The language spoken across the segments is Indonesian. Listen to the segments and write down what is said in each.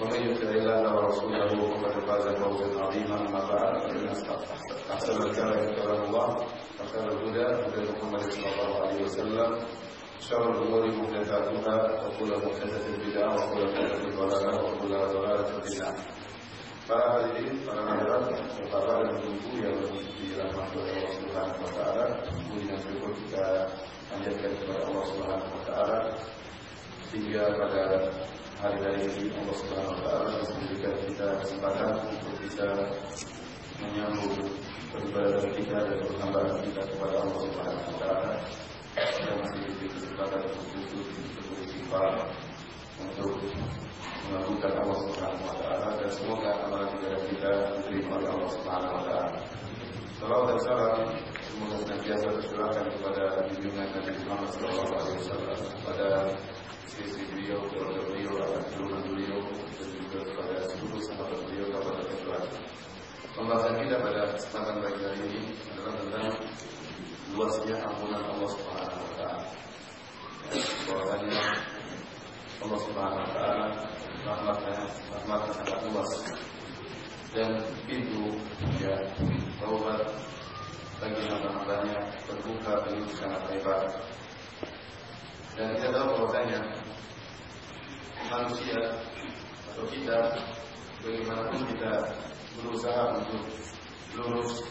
ومن يطع الله ورسوله فقد فاز فوزا عظيما اما بعد فان احسن الكلام كلام الله وخير الهدى هدى محمد صلى الله عليه وسلم شر الامور محدثاتها وكل محدثه بدعه وكل بدعه ضلاله وكل ضلاله في النار Para hadirin, para hadirat, bapak dan ibu yang dirahmati oleh Allah Subhanahu wa taala, puji dan syukur kita panjatkan kepada Allah Subhanahu wa taala sehingga pada hari-hari ini Allah Subhanahu wa taala memberikan kita kesempatan untuk bisa menyambung peribadatan kita dan perhambaan kita kepada Allah Subhanahu wa taala. Kita masih diberi kesempatan untuk duduk untuk beristighfar untuk melakukan Allah Subhanahu wa taala dan semoga amalan ibadah kita diterima oleh Allah Subhanahu wa taala. Salawat dan salam semoga senantiasa tercurahkan kepada junjungan Nabi Muhammad SAW kepada sisi beliau, keluarga beliau, anak turunan beliau, dan juga kepada seluruh sahabat beliau kepada kecuali. Pembahasan kita pada kesempatan pagi hari ini adalah tentang luasnya ampunan Allah Subhanahu Wa Taala. Bahwasanya Allah Subhanahu Wa Taala rahmatnya rahmatnya sangat luas dan pintu ya taubat bagi hamba-hambanya terbuka begitu sangat lebar dan kita tahu bahwasanya manusia atau kita bagaimanapun kita berusaha untuk lurus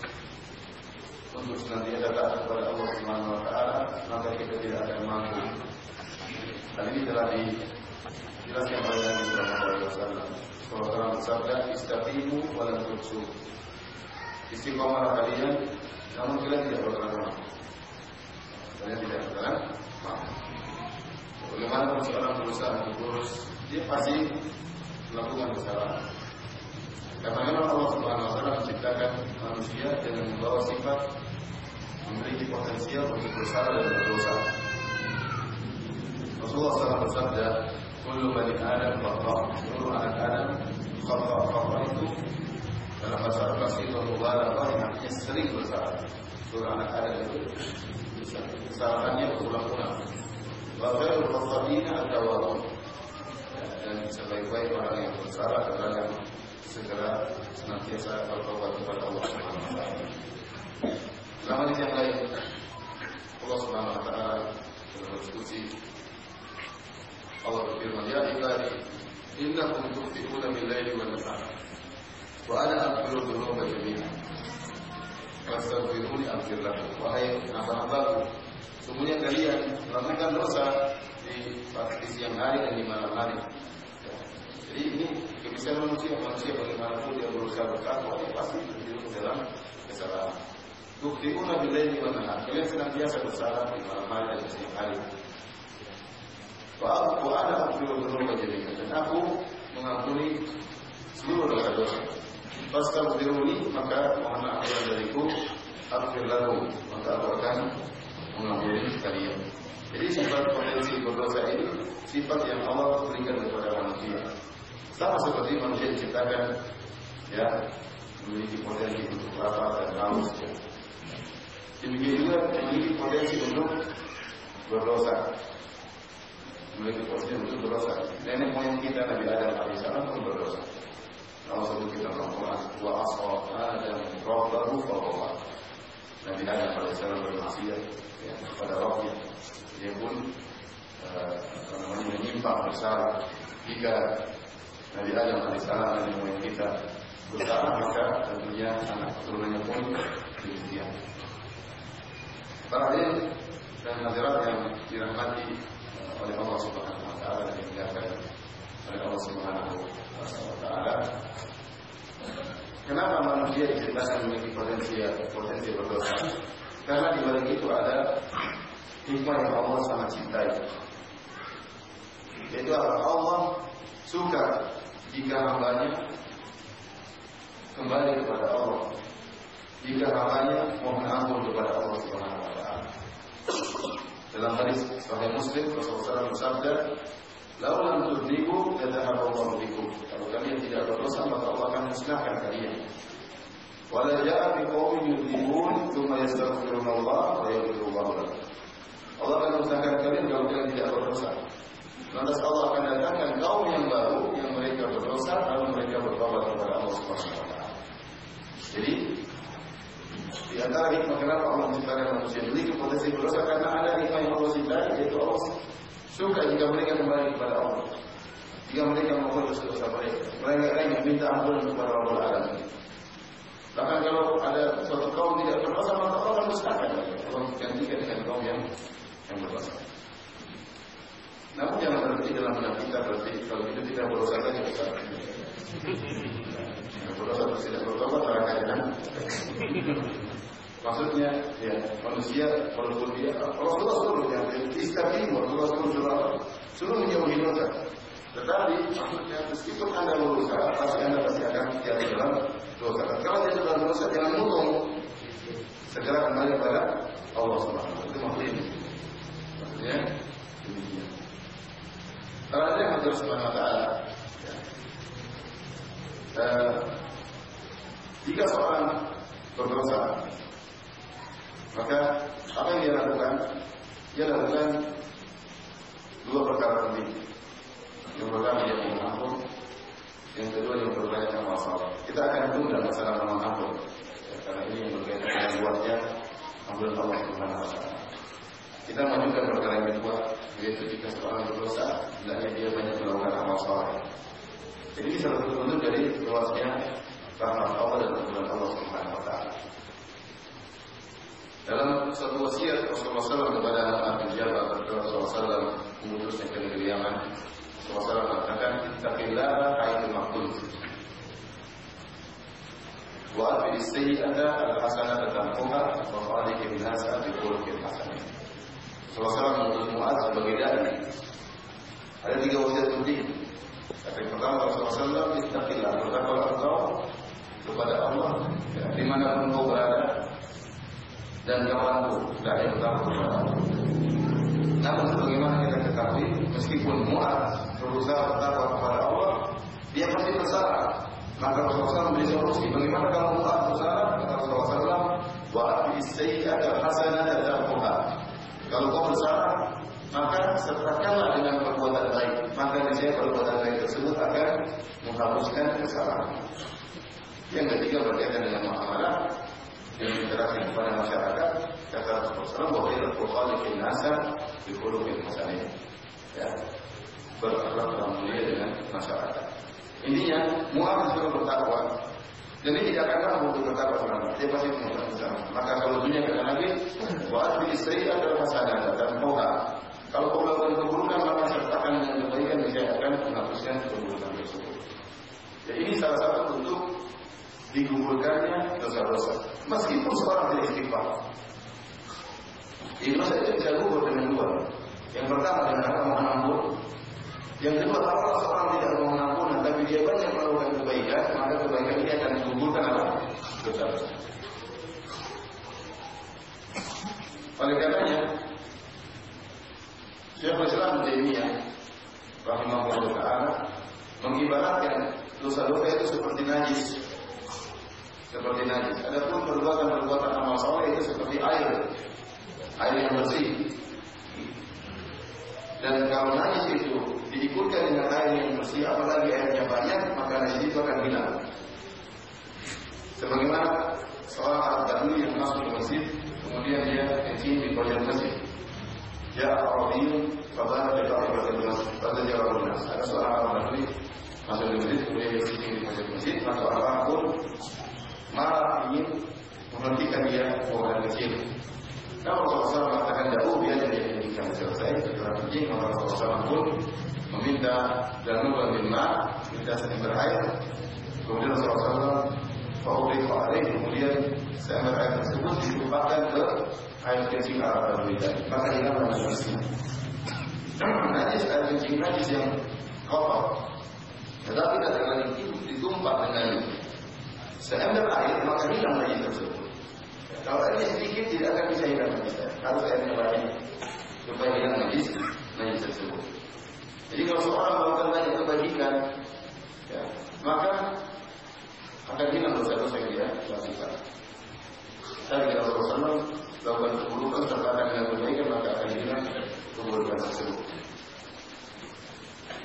untuk senantiasa taat kepada Allah Subhanahu wa taala maka kita tidak akan mampu. Hal ini telah dijelaskan oleh Nabi Sallallahu Alaihi Wasallam. Rasulullah bersabda, "Istaqimu wa lam tuhsu." Istiqomah kalian, namun kalian tidak mampu. Kalian tidak bakalan mampu. Bagaimana seorang berusaha untuk lurus, dia pasti melakukan kesalahan. Karena memang Allah Subhanahu wa taala menciptakan manusia dengan membawa sifat memiliki potensial untuk bersalah dan berdosa. Rasulullah SAW bersabda, "Kullu bani Adam khata." Seluruh anak Adam khata. Khata itu dalam bahasa Arab itu mubalaghah yang artinya sering bersalah. Seluruh anak Adam itu kesalahannya berulang-ulang. Wa khairul khata'ina at-tawwabun. Dan sebaik-baik orang yang bersalah adalah yang segera senantiasa bertobat kepada Allah Subhanahu wa taala. Yang lain Allah Subhanahu wa taala berdiskusi Allah berfirman ya ibadi innakum tuqti'una bil laili wan nahar wa ana aghfiru dhunuba jami'an fastaghfiruni aghfir lakum wahai hamba-hambaku sungguhnya kalian melakukan dosa di di siang hari dan di malam hari jadi ini kebiasaan manusia, manusia bagaimanapun dia berusaha bertakwa, dia pasti terjerumus dalam kesalahan. Tuktiuna billahi wa nahar. Kalian senantiasa bersalah di malam hari dan siang hari. Aku ada akhirul dhunuba jami'an. Dan aku mengampuni seluruh dosa-dosa. Fastaghfiruni maka mohon maaf dariku aghfir lakum maka aku akan mengampuni kalian. Jadi sifat potensi berdosa ini sifat yang Allah berikan kepada manusia. Sama seperti manusia diciptakan ya memiliki potensi untuk lapar dan haus ya. Demikian juga memiliki potensi untuk berdosa. Memiliki potensi untuk berdosa. Nenek moyang kita Nabi Adam alaihissalam pun berdosa. Allah sebut kita Al-Quran wa asal Adam rabbahu fawawa. Nabi Adam alaihissalam bermaksiat ya, kepada Rabbnya. Dia pun uh, namanya menyimpang bersalah. Jika Nabi Adam alaihissalam dan yang kita bersalah maka tentunya anak keturunannya pun demikian. Para dan hadirat yang dirahmati oleh Allah Subhanahu wa taala dan dimuliakan oleh Allah Subhanahu wa taala. Kenapa manusia diciptakan memiliki potensi potensi berdosa? Karena di balik itu ada hikmah yang Allah sangat cintai. Yaitu Allah suka jika hambanya kembali kepada Allah. Jika hambanya mohon ampun kepada Allah Subhanahu wa taala. Dalam hadis Sahih Muslim Rasulullah bersabda, "Lau lam tudnibu yadhahaballahu bikum." Kalau kalian tidak berdosa maka Allah akan musnahkan kalian. Ja'a bi qaumin yudhibun tsumma yastaghfiruna Allah wa yaghfiru Allah akan musnahkan kalian kalau kalian tidak berdosa. Lantas Allah akan datangkan kaum yang baru yang mereka berdosa lalu mereka bertobat kepada Allah Subhanahu wa taala. Jadi di antara hikmah kenapa Allah menciptakan manusia memiliki potensi berdosa karena ada hikmah yang Allah cintai yaitu Allah suka jika mereka kembali kepada Allah. Jika mereka melakukan dosa-dosa mereka, mereka ingin minta ampun kepada Allah Alamin. Bahkan kalau ada suatu kaum tidak berdosa maka Allah akan musnahkan. Allah gantikan dengan kaum yang yang berdosa. Namun jangan berarti dalam benak kita berarti kalau itu tidak berdosa lagi besar. Berdosa terus tidak bertobat neraka kan? Maksudnya ya manusia walaupun dia Rasulullah suruh yang istiqim Rasulullah suruh suruh suruh menjauhi dosa. Tetapi maksudnya meskipun anda berusaha pasti anda pasti akan jatuh dalam dosa. Kalau dia dalam dosa jangan mutung segera kembali kepada Allah Subhanahu Itu maksudnya. Maksudnya demikian. Yang Allah Subhanahu Wa Taala eh, jika seorang berdosa maka apa yang dia lakukan? Dia lakukan dua perkara penting. Yang pertama dia mohon yang kedua yang berkaitan dengan masalah. Kita akan tunda masalah mohon ampun, ya, karena ini yang berkaitan dengan buatnya ampun Allah Subhanahu Wa Taala. Kita majukan perkara yang kedua, yaitu jika seorang berdosa, hendaknya dia banyak melakukan amal soleh. Jadi ini salah satu bentuk dari luasnya rahmat Allah dan kemuliaan Allah Subhanahu Wa Taala. Dalam satu wasiat Rasulullah SAW kepada Abu Jabal Rasulullah SAW mengutusnya ke negeri Yaman Rasulullah SAW mengatakan Ittaqillah haitsu maqul Wa atbi sayyi'ata al-hasanata tamhuha wa khaliqin nasa SAW mengutus Mu'adz sebagai dai. Ada tiga wasiat penting. Yang pertama Rasulullah SAW Ittaqillah bertakwalah engkau kepada Allah ya, dimanapun kau berada dan kawanku tidak ada bertakwa kepada Allah. Namun sebagaimana kita ketahui, meskipun Mu'ad berusaha bertakwa kepada Allah, dia pasti bersalah. Maka Rasulullah memberi solusi. Bagaimana kalau Mu'ad bersalah? Kata Rasulullah SAW, wa api sayyi'at al-hasanah. Kalau kau bersalah, maka sertakanlah dengan perbuatan baik. Maka niscaya perbuatan baik tersebut akan menghapuskan kesalahan. Yang ketiga berkaitan dengan muamalah, yang diterapkan kepada masyarakat kata Rasulullah bahwa itu khaliqin nasa bi khuluqin hasanin ya berakhlak mulia dengan masyarakat intinya muamalah bertakwa jadi tidak akan untuk bertakwa selama dia pasti mengucapkan bersama maka kalau dunia kata Nabi buat bi istri adalah hasanah dan poha kalau kau melakukan keburukan maka sertakan dengan kebaikan niscaya akan menghapuskan keburukan tersebut ya ini salah satu bentuk digugurkannya dosa-dosa. Meskipun seorang tidak istighfar. Ini itu bisa gugur dengan dua. Yang pertama dengan apa mohon ampun. Yang kedua kalau seorang tidak mohon ampun tapi dia banyak melakukan kebaikan, maka kebaikan ini akan digugurkan apa? Dosa-dosa. Oleh karenanya, Syekhul Islam Taimiyah rahimahullah taala mengibaratkan dosa-dosa itu seperti najis seperti najis. Adapun perbuatan-perbuatan amal soleh itu seperti air, air yang bersih. Dan kalau najis itu diikutkan dengan air yang bersih, apalagi airnya banyak, maka najis itu akan hilang. Sebagaimana seorang Arab Badui yang masuk ke masjid, kemudian dia kencing di pojok masjid. Ya Arabiyun, Fadana di Ta'ibatul Masjid, Pada Jarabul Nas. Ada seorang Arab Badui masuk ke masjid, kemudian dia kencing di pojok masjid, maka orang pun marah ingin menghentikan dia buangan kecil. Nah Rasulullah SAW mengatakan jauh dia jadi hentikan selesai setelah kencing maka Rasulullah pun meminta dan bin ma minta seember air kemudian Rasulullah Fa'udhi fa'adhi kemudian seember air tersebut ditumpahkan ke air kencing Arab Badui tadi maka hilang najisnya najis air kencing najis yang kotor. Tetapi tidak itu ditumpah dengan seember air maka hilang najis tersebut. Kalau airnya sedikit tidak akan bisa hilang najis harus airnya banyak supaya hilang najis najis tersebut jadi kalau seorang melakukan banyak kebajikan ya, maka akan hilang dosa-dosa yang dia lakukan. Saya kira Rasulullah melakukan keburukan serta dengan kebaikan maka akan hilang keburukan tersebut.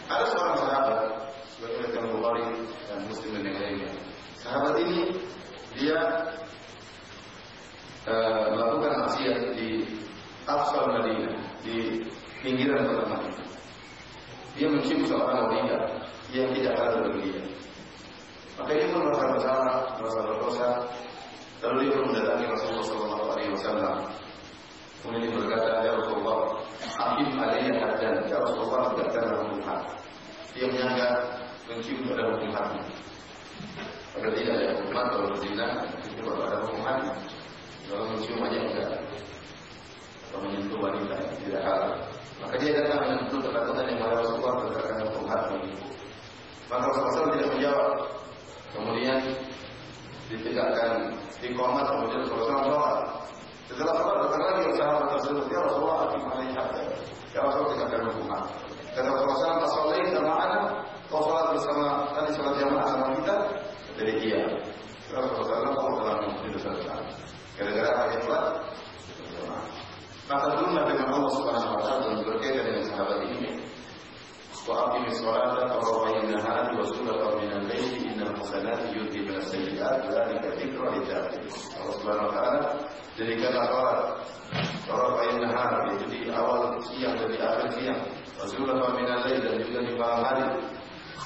Ada seorang sahabat sebagai Imam Bukhari dan Muslim dan yang lainnya. Sahabat ini dia uh, melakukan maksiat di Aqsa Madinah di pinggiran kota Madinah. Dia mencium seorang wanita yang tidak ada bagi dia. Maka dia pun merasa bersalah, merasa berdosa. Lalu dia pun mendatangi Rasulullah Sallallahu Alaihi Wasallam. Kemudian dia berkata, Ya Rasulullah, Hakim alaiya haddan. Ya Rasulullah, tegakkanlah hukum had. Dia menyangka mencium pada hukum had. Maka tidak ada hukum had kalau berzina, itu ada hukum. Kalau mencium aja enggak atau menyentuh wanita tidak halal. Maka dia datang dengan penuh ketakutan yang kepada Rasulullah berdasarkan hukum hati. Maka Rasulullah tidak menjawab. Kemudian ditegakkan di komat kemudian Rasulullah sholat. Setelah sholat datang lagi sahabat tersebut ya Rasulullah hakim alaihi. Ya Rasulullah tegakkan hukum hati. Kata Rasulullah sholat sama anak, kau sholat bersama tadi sholat jamaah sama kita? Jadi iya. Rasulullah SAW telah mengambil dosa-dosa. Gara-gara sholat? Maka turunlah dengan Allah Subhanahu wa taala dan berkaitan dengan sahabat ini. Salata tarafayn nahari wa sulatan min al-laili innal hasanati yudhibun as-sayyi'at dzalika dzikra lidzakirin. Allah Subhanahu wa taala jadikanlah salat tarafayn nahar itu di awal siang dan di akhir siang. Sulatan min al-lail dan juga di malam hari.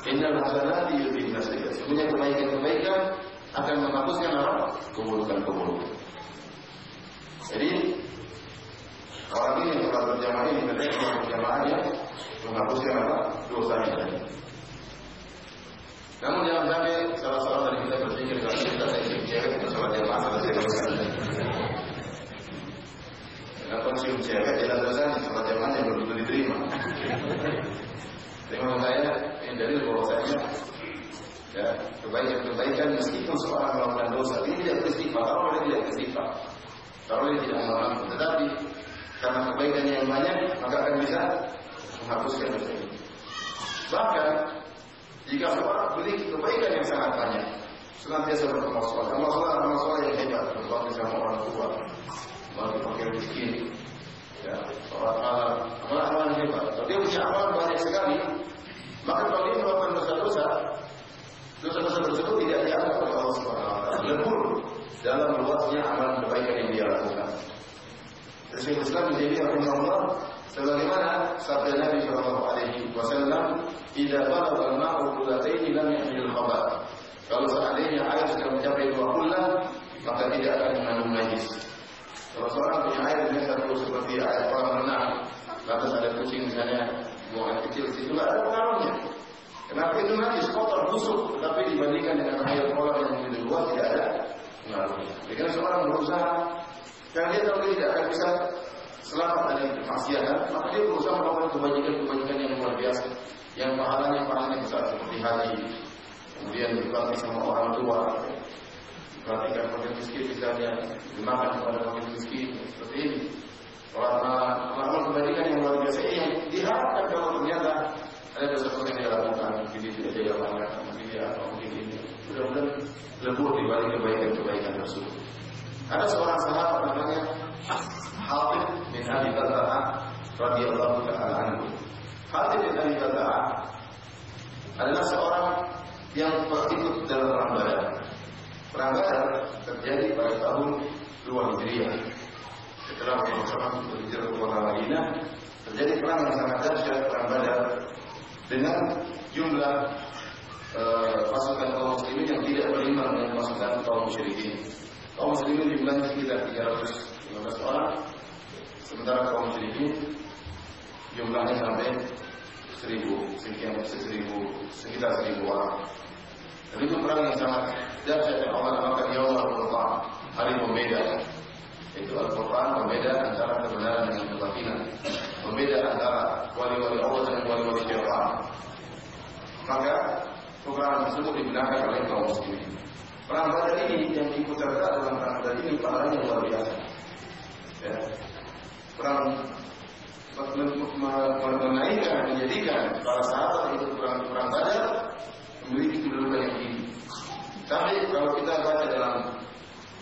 Innal hasanati yudhibun as-sayyi'at. Sebenarnya kebaikan-kebaikan akan menghapuskan apa? Keburukan-keburukan. Jadi Orang ini telah berjamaah ini mereka berjamaahnya menghapuskan apa? Dosanya tadi. Namun jangan sampai salah seorang dari kita berpikir kalau kita cium cewek itu sholat jamaah selesai dosa. Kenapa cium cewek tidak dosanya sholat jamaahnya belum tentu diterima. Dengan saya yang dari bahwasanya ya kebaikan kebaikan meskipun seorang melakukan dosa ini tidak beristighfar kalau dia tidak beristighfar kalau dia tidak mengalami tetapi karena kebaikan yang banyak maka akan bisa menghapuskan dosa ini. Bahkan jika seorang memiliki kebaikan yang sangat banyak, senantiasa beramal soleh, amal soleh amal soleh yang hebat, berbakti sama orang tua, bagi fakir miskin, ya, sholat malam, amal-amal yang hebat. Kalau dia punya banyak sekali, maka kalau dia melakukan dosa-dosa, dosa-dosa tersebut tidak dianggap oleh Allah Subhanahu Wa Taala. Lebur dalam luasnya amal kebaikan yang dia lakukan. Syekh Islam menjadi rahimahullah sebagaimana sabda Nabi sallallahu alaihi wasallam, "Idza balagha al-ma'u qullatayn lam yahmil khabath." Kalau seandainya air sudah mencapai dua kullah, maka tidak akan mengandung najis. Kalau seorang punya air yang satu seperti air kolam renang, lantas ada kucing misalnya buang air kecil situ ada pengaruhnya. Kenapa itu najis kotor busuk, tetapi dibandingkan dengan air kolam yang lebih luas tidak ada pengaruhnya. Jadi seorang berusaha dan dia tahu tidak akan bisa selamat dari kemaksiatan, maka dia berusaha melakukan kebajikan-kebajikan yang luar biasa, yang pahalanya pahalanya besar seperti haji, kemudian berbakti sama orang tua, perhatikan fakir miskin misalnya, dimakan kepada fakir miskin seperti ini. Amal kebajikan yang luar biasa. Ini yang diharapkan kalau ternyata ada dosa-dosa yang dia lakukan, mungkin dia tidak banget, mungkin dia mungkin ini. Mudah-mudahan lebur dibalik kebaikan-kebaikan tersebut. Ada seorang sahabat namanya Hatib bin Abi Balta'a radhiyallahu taala anhu. Hatib bin Abi Balta'a adalah seorang yang ikut dalam perang Badar. Perang Badar terjadi pada tahun 2 Hijriah. Setelah Rasulullah berhijrah ke kota terjadi perang yang sangat dahsyat perang Badar dengan jumlah uh, pasukan kaum muslimin yang tidak beriman dengan pasukan kaum musyrikin kaum muslimin jumlahnya sekitar 315 orang sementara kaum muslimin jumlahnya sampai seribu sekian seribu sekitar seribu orang. Jadi itu perang yang sangat dahsyat yang Allah namakan Yaumul Furqan, hari pembeda. Itu Al-Quran pembeda antara kebenaran dengan kebatilan, pembeda antara wali-wali Allah dan wali-wali syaitan. Maka peperangan tersebut digunakan oleh kaum muslimin. Perang Badar ini yang ikut serta dalam perang Badar ini pahalanya luar biasa. Ya. Perang menaikkan, menjadikan para sahabat itu perang perang Badar memiliki kedudukan yang tinggi. Tapi kalau kita baca dalam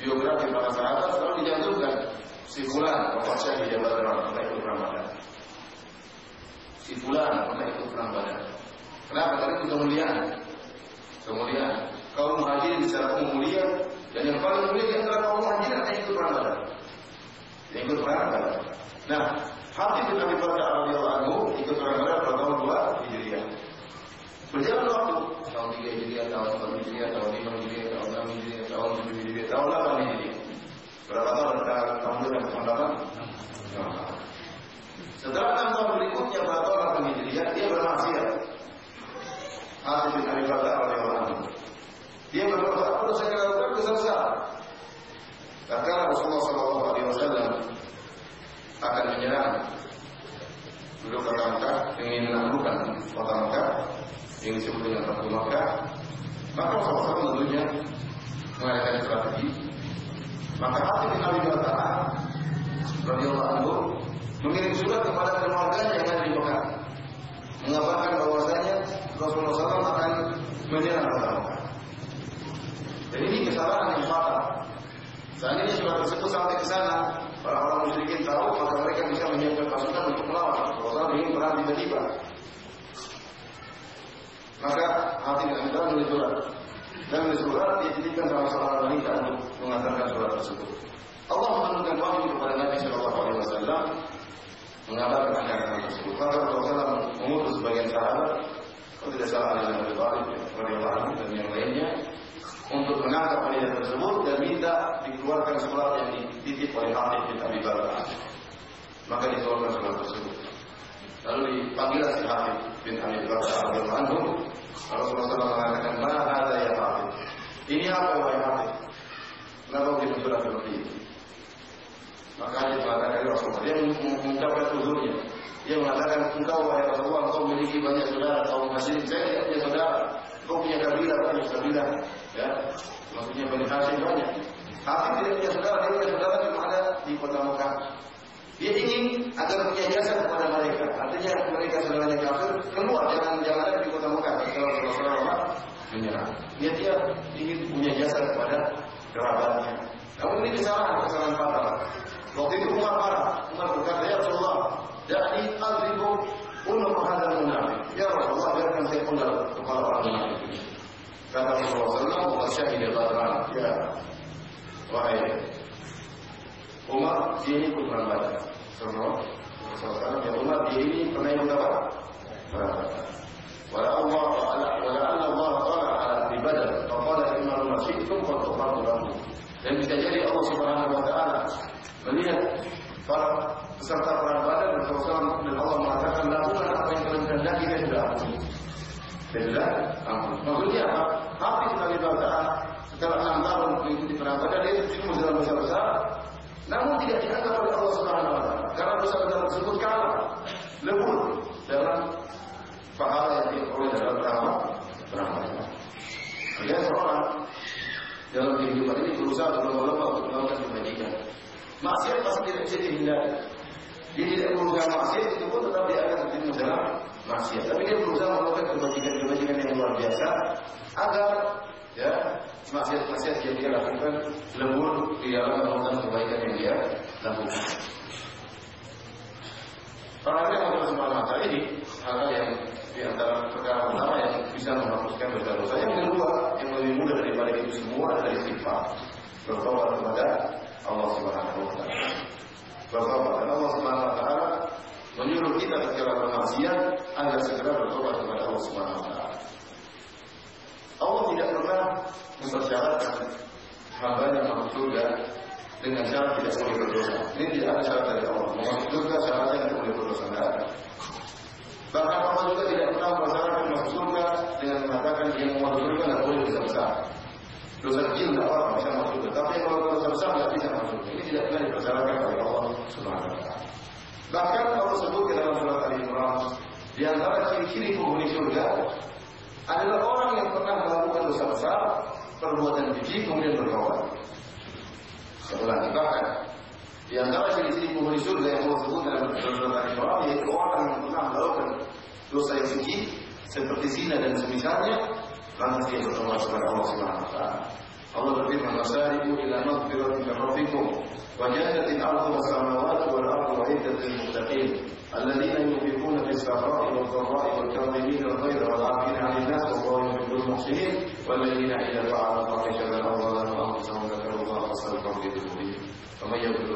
biografi para sahabat selalu dijantumkan si fulan bapak syahid di Badar ikut perang Badar. Si fulan pernah ikut perang Badar. Kenapa? Karena itu kemuliaan. Kemuliaan. Kaum muhajirin secara mulia dan yang paling mulia di antara kaum muhajirin yang ikut perang Badar. Yang ikut perang Badar. Nah, Hatib bin Abi Bakar radhiyallahu anhu ikut perang Badar pada tahun 2 Hijriah. Berjalan waktu tahun 3 Hijriah, tahun 4 Hijriah, tahun 5 Hijriah, tahun 6 Hijriah, tahun 7 Hijriah, tahun 8 Hijriah. Berapa tahun kita tahun berapa? Tahun 8? Setelah 6 tahun berikutnya pada tahun 8 Hijriah, dia bermaksiat. Hatib bin Abi Bakar radhiyallahu. Dia berkata, apa dosa yang lakukan dosa besar. Karena Rasulullah Shallallahu Alaihi Wasallam akan menyerang penduduk kota Mekah ingin menaklukkan kota Mekah yang disebut dengan Ratu Mekah maka Rasulullah tentunya mengadakan strategi maka hati bin Abi Bakar radhiyallahu anhu mengirim surat kepada keluarganya yang ada di Mekah mengabarkan bahwasanya Rasulullah SAW akan menyerang kota Mekah. Dan ini kesalahan yang fatal. Seandainya surat tersebut sampai ke sana, orang-orang musyrikin tahu, maka mereka bisa menyiapkan pasukan untuk melawan. Kalau ingin perang tiba-tiba. Maka hati dan kita menulis surat. Dan menulis surat dititipkan sama seorang wanita untuk mengantarkan surat tersebut. Allah menurunkan wahyu kepada Nabi Shallallahu Alaihi Wasallam mengabarkan ajaran tersebut. Maka Rasulullah mengutus sebagian sahabat, kalau tidak salah bin Abi Thalib, radhiyallahu anhu dan yang lainnya, untuk menangkap wanita tersebut dan minta dikeluarkan surat yang dititip oleh Hatib bin Abi Bakar. Maka dikeluarkan surat tersebut. Lalu dipanggil si Hatib bin Abi radhiyallahu anhu. Rasulullah mengatakan, "Mana ada ya Hatib? Ini apa wahai Hatib? Kenapa bikin surat seperti ini?" Maka dia mengatakan Rasulullah, dia mengucapkan uzurnya. Dia mengatakan, engkau wahai Rasulullah, engkau memiliki banyak saudara, kaum Hashim, saya tidak punya saudara. Kau punya kabilah, banyak kabilah. Ya, maksudnya Bani Hashim banyak. Hatib tidak punya saudara, dia punya saudara cuma ada di kota Mekah. Dia ingin agar punya jasa kepada mereka. Artinya mereka saudaranya kafir, keluar jangan jangan ada di kota Mekah. Kalau Rasulullah menyerang. Dia dia ingin punya jasa kepada kerabatnya. Namun ini kesalahan, kesalahan fatal. Waktu itu Umar marah. Umar berkata, Ya Rasulullah, Da'ni adribu hadal munafik. Ya Rasulullah, biarkan saya penggal kepala orang munafik. Kata Rasulullah SAW, syahid badran. Ya, wahai Umar, dia ini ikut perang Badar. Rasulullah ya Umar, ini pernah ikut apa? Perang Badar. Wala Allah ta'ala, wala Allah ta'ala ala di Badar. Faqala iman masyikum, fatuqadu lakum. Dan bisa jadi Allah Subhanahu wa taala melihat para peserta perang Badar dan Rasulullah dan Allah mengatakan lakukan apa yang kalian kehendaki dan sudah ampuni. Dan sudah ampuni. Maksudnya apa? Nabi Bakar setelah enam tahun mengikuti perang Badar dia ilmu dalam dosa besar, namun tidak dianggap oleh Allah Subhanahu wa taala karena dosa besar tersebut kalah lebur dalam pahala yang diperoleh dalam perang perang. Dia seorang dalam kehidupan ini berusaha berlomba-lomba untuk melakukan kebajikan. Maksiat pasti tidak bisa dihindari. Dia tidak berusaha maksiat itu pun tetap dia akan tertimbun dalam maksiat. Tapi dia berusaha melakukan kebajikan-kebajikan yang luar biasa agar ya maksiat-maksiat yang dia lakukan lembur di dalam melakukan kebaikan yang dia lakukan. Orang yang Allah Subhanahu ini hal yang di antara perkara pertama yang bisa menghapuskan dosa-dosa. Yang kedua, yang lebih mudah daripada itu semua adalah istighfar. Bertobat kepada Allah Subhanahu wa taala. Bertobat dan Allah Subhanahu wa taala menyuruh kita ketika bermaksiat agar segera bertobat kepada Allah Subhanahu wa taala. Allah tidak pernah mempersyaratkan hamba yang masuk surga dengan cara tidak boleh berdosa. Ini tidak ada syarat dari Allah. Masuk surga syaratnya tidak boleh berdosa. Tidak. Bahkan Allah juga tidak pernah mempersyaratkan masuk surga dengan mengatakan yang mau surga tidak boleh dosa besar. Dosa kecil tidak apa-apa bisa masuk surga. Tapi kalau dosa besar tidak bisa masuk surga. Ini tidak pernah dipersyaratkan oleh Allah Subhanahu wa taala. Bahkan Allah sebut dalam surat Al Imran di antara ciri-ciri penghuni surga adalah orang yang pernah melakukan dosa besar, perbuatan keji, kemudian bertobat. Sebulan bahkan di antara ciri-ciri penghuni surga yang Allah sebut dalam surat Al Imran yaitu orang yang pernah melakukan dosa yang keji seperti zina dan semisalnya lantas dia bertobat kepada Allah Subhanahu wa taala. Allah berfirman, "Wasari'u ila maghfiratin rabbikum as-samawati wal ardu uiddat lil muttaqin الذين ينفقون في السراء والضراء والكاظمين الغيظ والعافين عن الناس والله يحب المحسنين والذين إذا فعلوا فاحشة أو ظلموا أنفسهم ذكروا الله فاستغفروا لذنوبهم ومن يغفر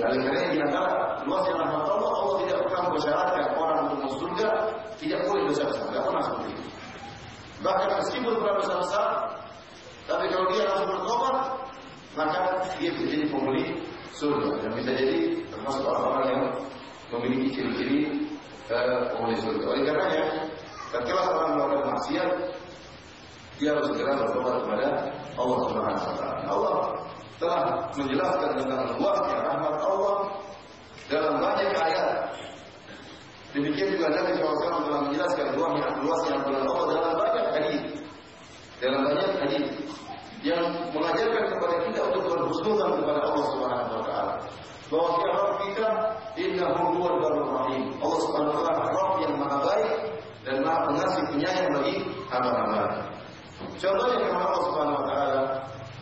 Dan kali karena di antara luasnya rahmat Allah, Allah tidak pernah bersyaratkan orang untuk masuk surga tidak boleh dosa besar, tidak pernah seperti itu. Bahkan meskipun pernah dosa besar, tapi kalau dia langsung bertobat, maka dia menjadi penghuni surga dan bisa jadi termasuk orang-orang yang memiliki ciri-ciri uh, penghuni surga. Oleh karenanya, Ketika orang melakukan maksiat, dia harus segera bertobat kepada Allah Subhanahu wa taala. Allah telah menjelaskan tentang luasnya rahmat Allah dalam banyak ayat. Demikian juga Nabi SAW telah menjelaskan luasnya luasnya rahmat Allah dalam banyak hadis. Dalam banyak hadis yang mengajarkan kepada kita untuk berhusnuzan kepada Allah Subhanahu wa taala. Bahwa dia Rabb kita innahu huwal barur rahim. Allah Subhanahu wa taala Rabb yang maha baik dan maha pengasih penyayang bagi hamba-hamba. Contohnya firman Allah Subhanahu wa taala,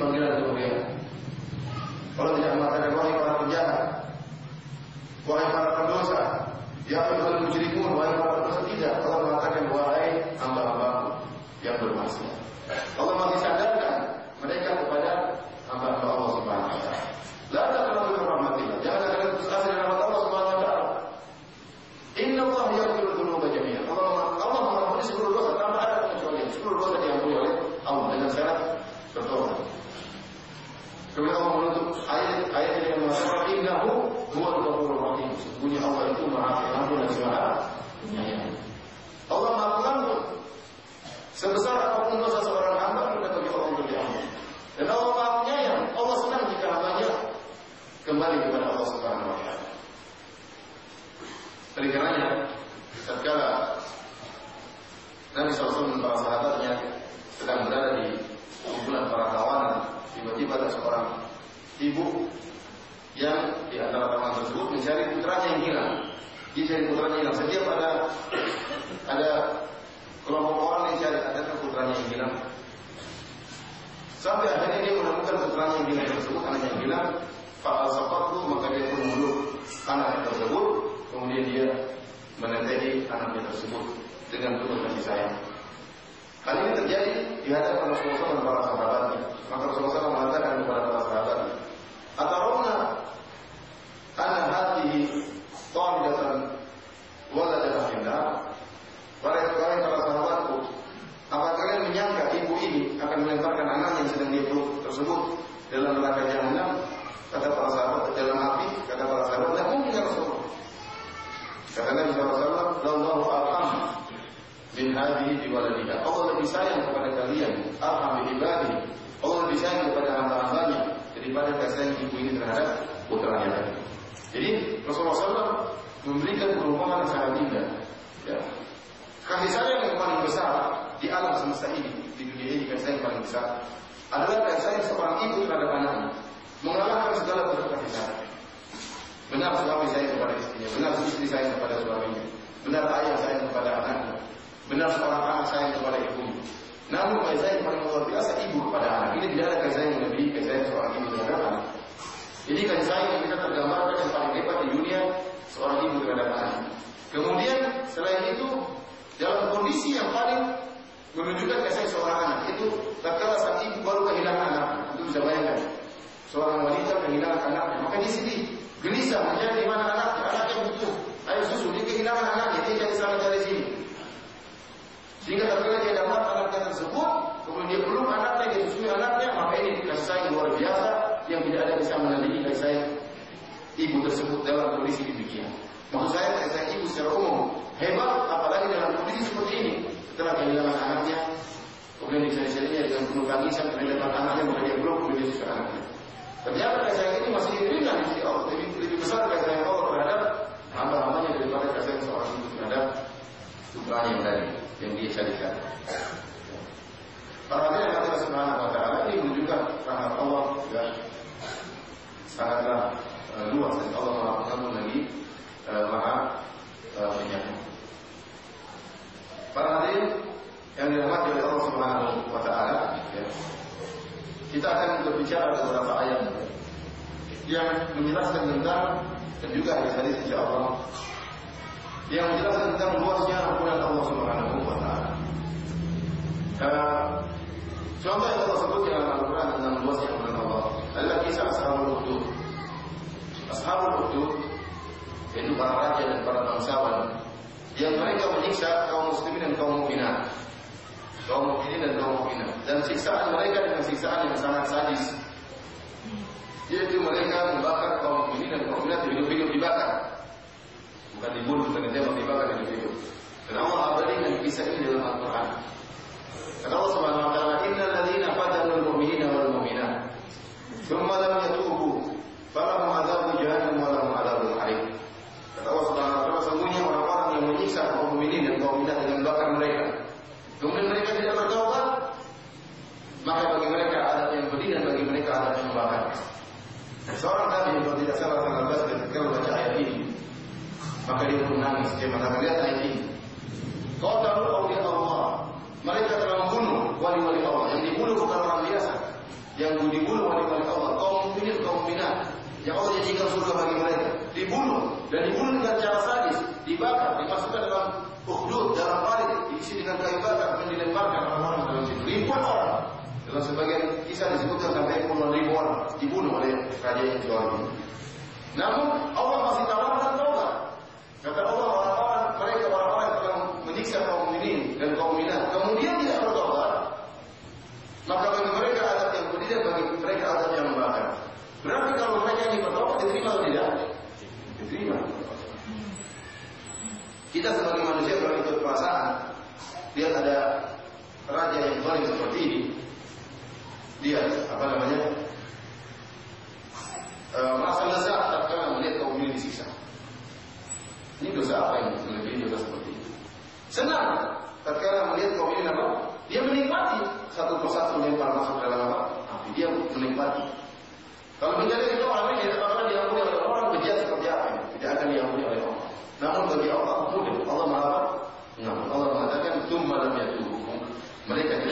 panggilan kemuliaan. Allah tidak mengatakan wahai menunjukkan kasih seorang anak. Itu tatkala sang ibu baru kehilangan anak itu bisa bayangkan. Seorang wanita kehilangan anaknya. Maka dia sedih gelisah mencari di mana anaknya? Anaknya butuh air susu. Dia kehilangan anaknya dia jadi sana dari sini. Sehingga tatkala dia dapat anaknya tersebut kemudian dia belum anaknya dia susui anaknya maka ini kasih sayang luar biasa yang tidak ada bisa menandingi kasih sayang ibu tersebut dalam kondisi demikian. Maksud saya kasih sayang ibu secara umum hebat apalagi dalam kondisi seperti ini setelah kehilangan anaknya kemudian disari-sarinya dengan penuh tangisan kemudian dapat anaknya maka dia belum kemudian susui anaknya ternyata kasih ini masih ringan di Allah lebih, lebih besar kasih sayang Allah terhadap hamba-hambanya daripada kasih sayang seorang ibu terhadap putranya yang tadi yang dia carikan. Para yang Allah Subhanahu wa taala ini menunjukkan rahmat Allah ya sangatlah uh, luas dan Allah Pengampun lagi uh, Maha uh, penyayang. Para hadirin yang dirahmati oleh Allah Subhanahu wa taala ya. Kita akan berbicara beberapa ayat yang menjelaskan tentang dan juga hadis-hadis Allah yang menjelaskan tentang luasnya ampunan Allah Subhanahu wa taala. contoh yang Allah sebut dalam Al-Quran tentang luasnya ampunan Allah adalah kisah Ashabul Ukhdud. Ashabul Ukhdud itu para raja dan para bangsawan yang mereka menyiksa kaum muslimin dan kaum mukminat. Kaum mukminin dan kaum mukminat dan siksaan mereka dengan siksaan yang sangat sadis. Yaitu mereka membakar kaum mukminin dan kaum mukminat hidup-hidup dibakar bukan dibunuh dengan tembak dibakar dan hidup. Dan Allah abadikan kisah ini dalam Al-Quran. Kata Allah Subhanahu wa taala, "Innal ladzina fatanu al-mu'minina wal mu'minat, thumma lam yatubu, falahum adzabu jahannam wa lahum adzabul harim." Kata Allah Subhanahu wa taala, sesungguhnya orang-orang yang menyiksa kaum mukminin dan kaum mukminat dengan bakar mereka, kemudian mereka tidak bertaubat, maka bagi mereka adab yang pedih dan bagi mereka adab yang membakar. Seorang nabi yang tidak salah tanggal 12 ketika membaca ayat ini, maka dia pun menangis. Dia mengatakan lihat ayat ini. Kau tahu awliya Allah. Mereka telah membunuh wali-wali Allah. Yang dibunuh bukan orang biasa. Yang dibunuh wali-wali Allah. Kaum mukminin, kaum mukminat. Yang Allah jadikan surga bagi mereka. Dibunuh dan dibunuh dengan cara sadis, dibakar, dimasukkan dalam ukhdud, dalam parit, diisi dengan kayu bakar dan dilemparkan orang-orang dalam situ. Ribuan orang. Dalam sebagian kisah disebutkan sampai puluhan ribu orang dibunuh oleh raja yang zalim. Namun Allah masih tawarkan taubat. Kata Allah orang-orang mereka orang-orang yang telah menyiksa kaum mukminin dan kaum minat kemudian tidak bertobat maka bagi mereka adat yang dan bagi mereka adat yang membakar. Berarti kalau mereka ini bertobat diterima atau tidak? Diterima. Kita sebagai manusia kalau ikut perasaan lihat ada raja yang zalim seperti ini dia apa namanya e, merasa lezat tatkala melihat kaum ini disiksa. Ini dosa apa yang lebih dosa seperti itu? Senang tatkala melihat kaum ini apa? Dia menikmati satu persatu melempar masuk dalam apa? Api. Dia menikmati. Kalau menjadi itu orang ini akan diampuni oleh orang bejat seperti apa ini? Tidak akan diampuni oleh Allah. Namun bagi Allah mudah. Allah maha Nah, Allah mengatakan cuma lam yatubu. Mereka tidak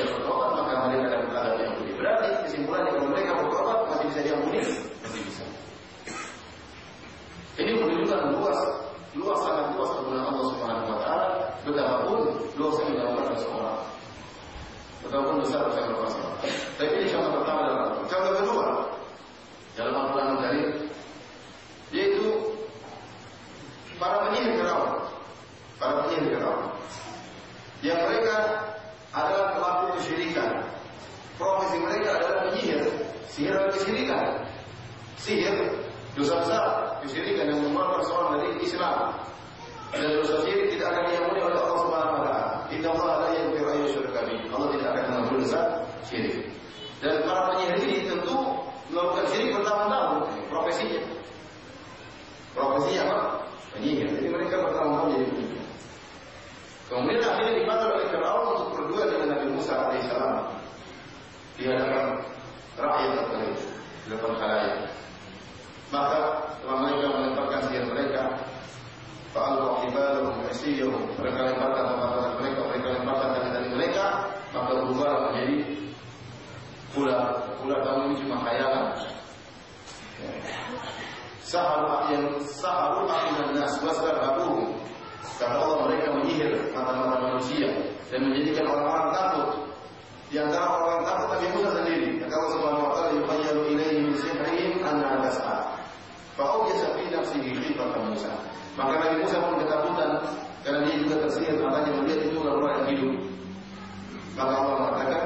Maka Allah mengatakan,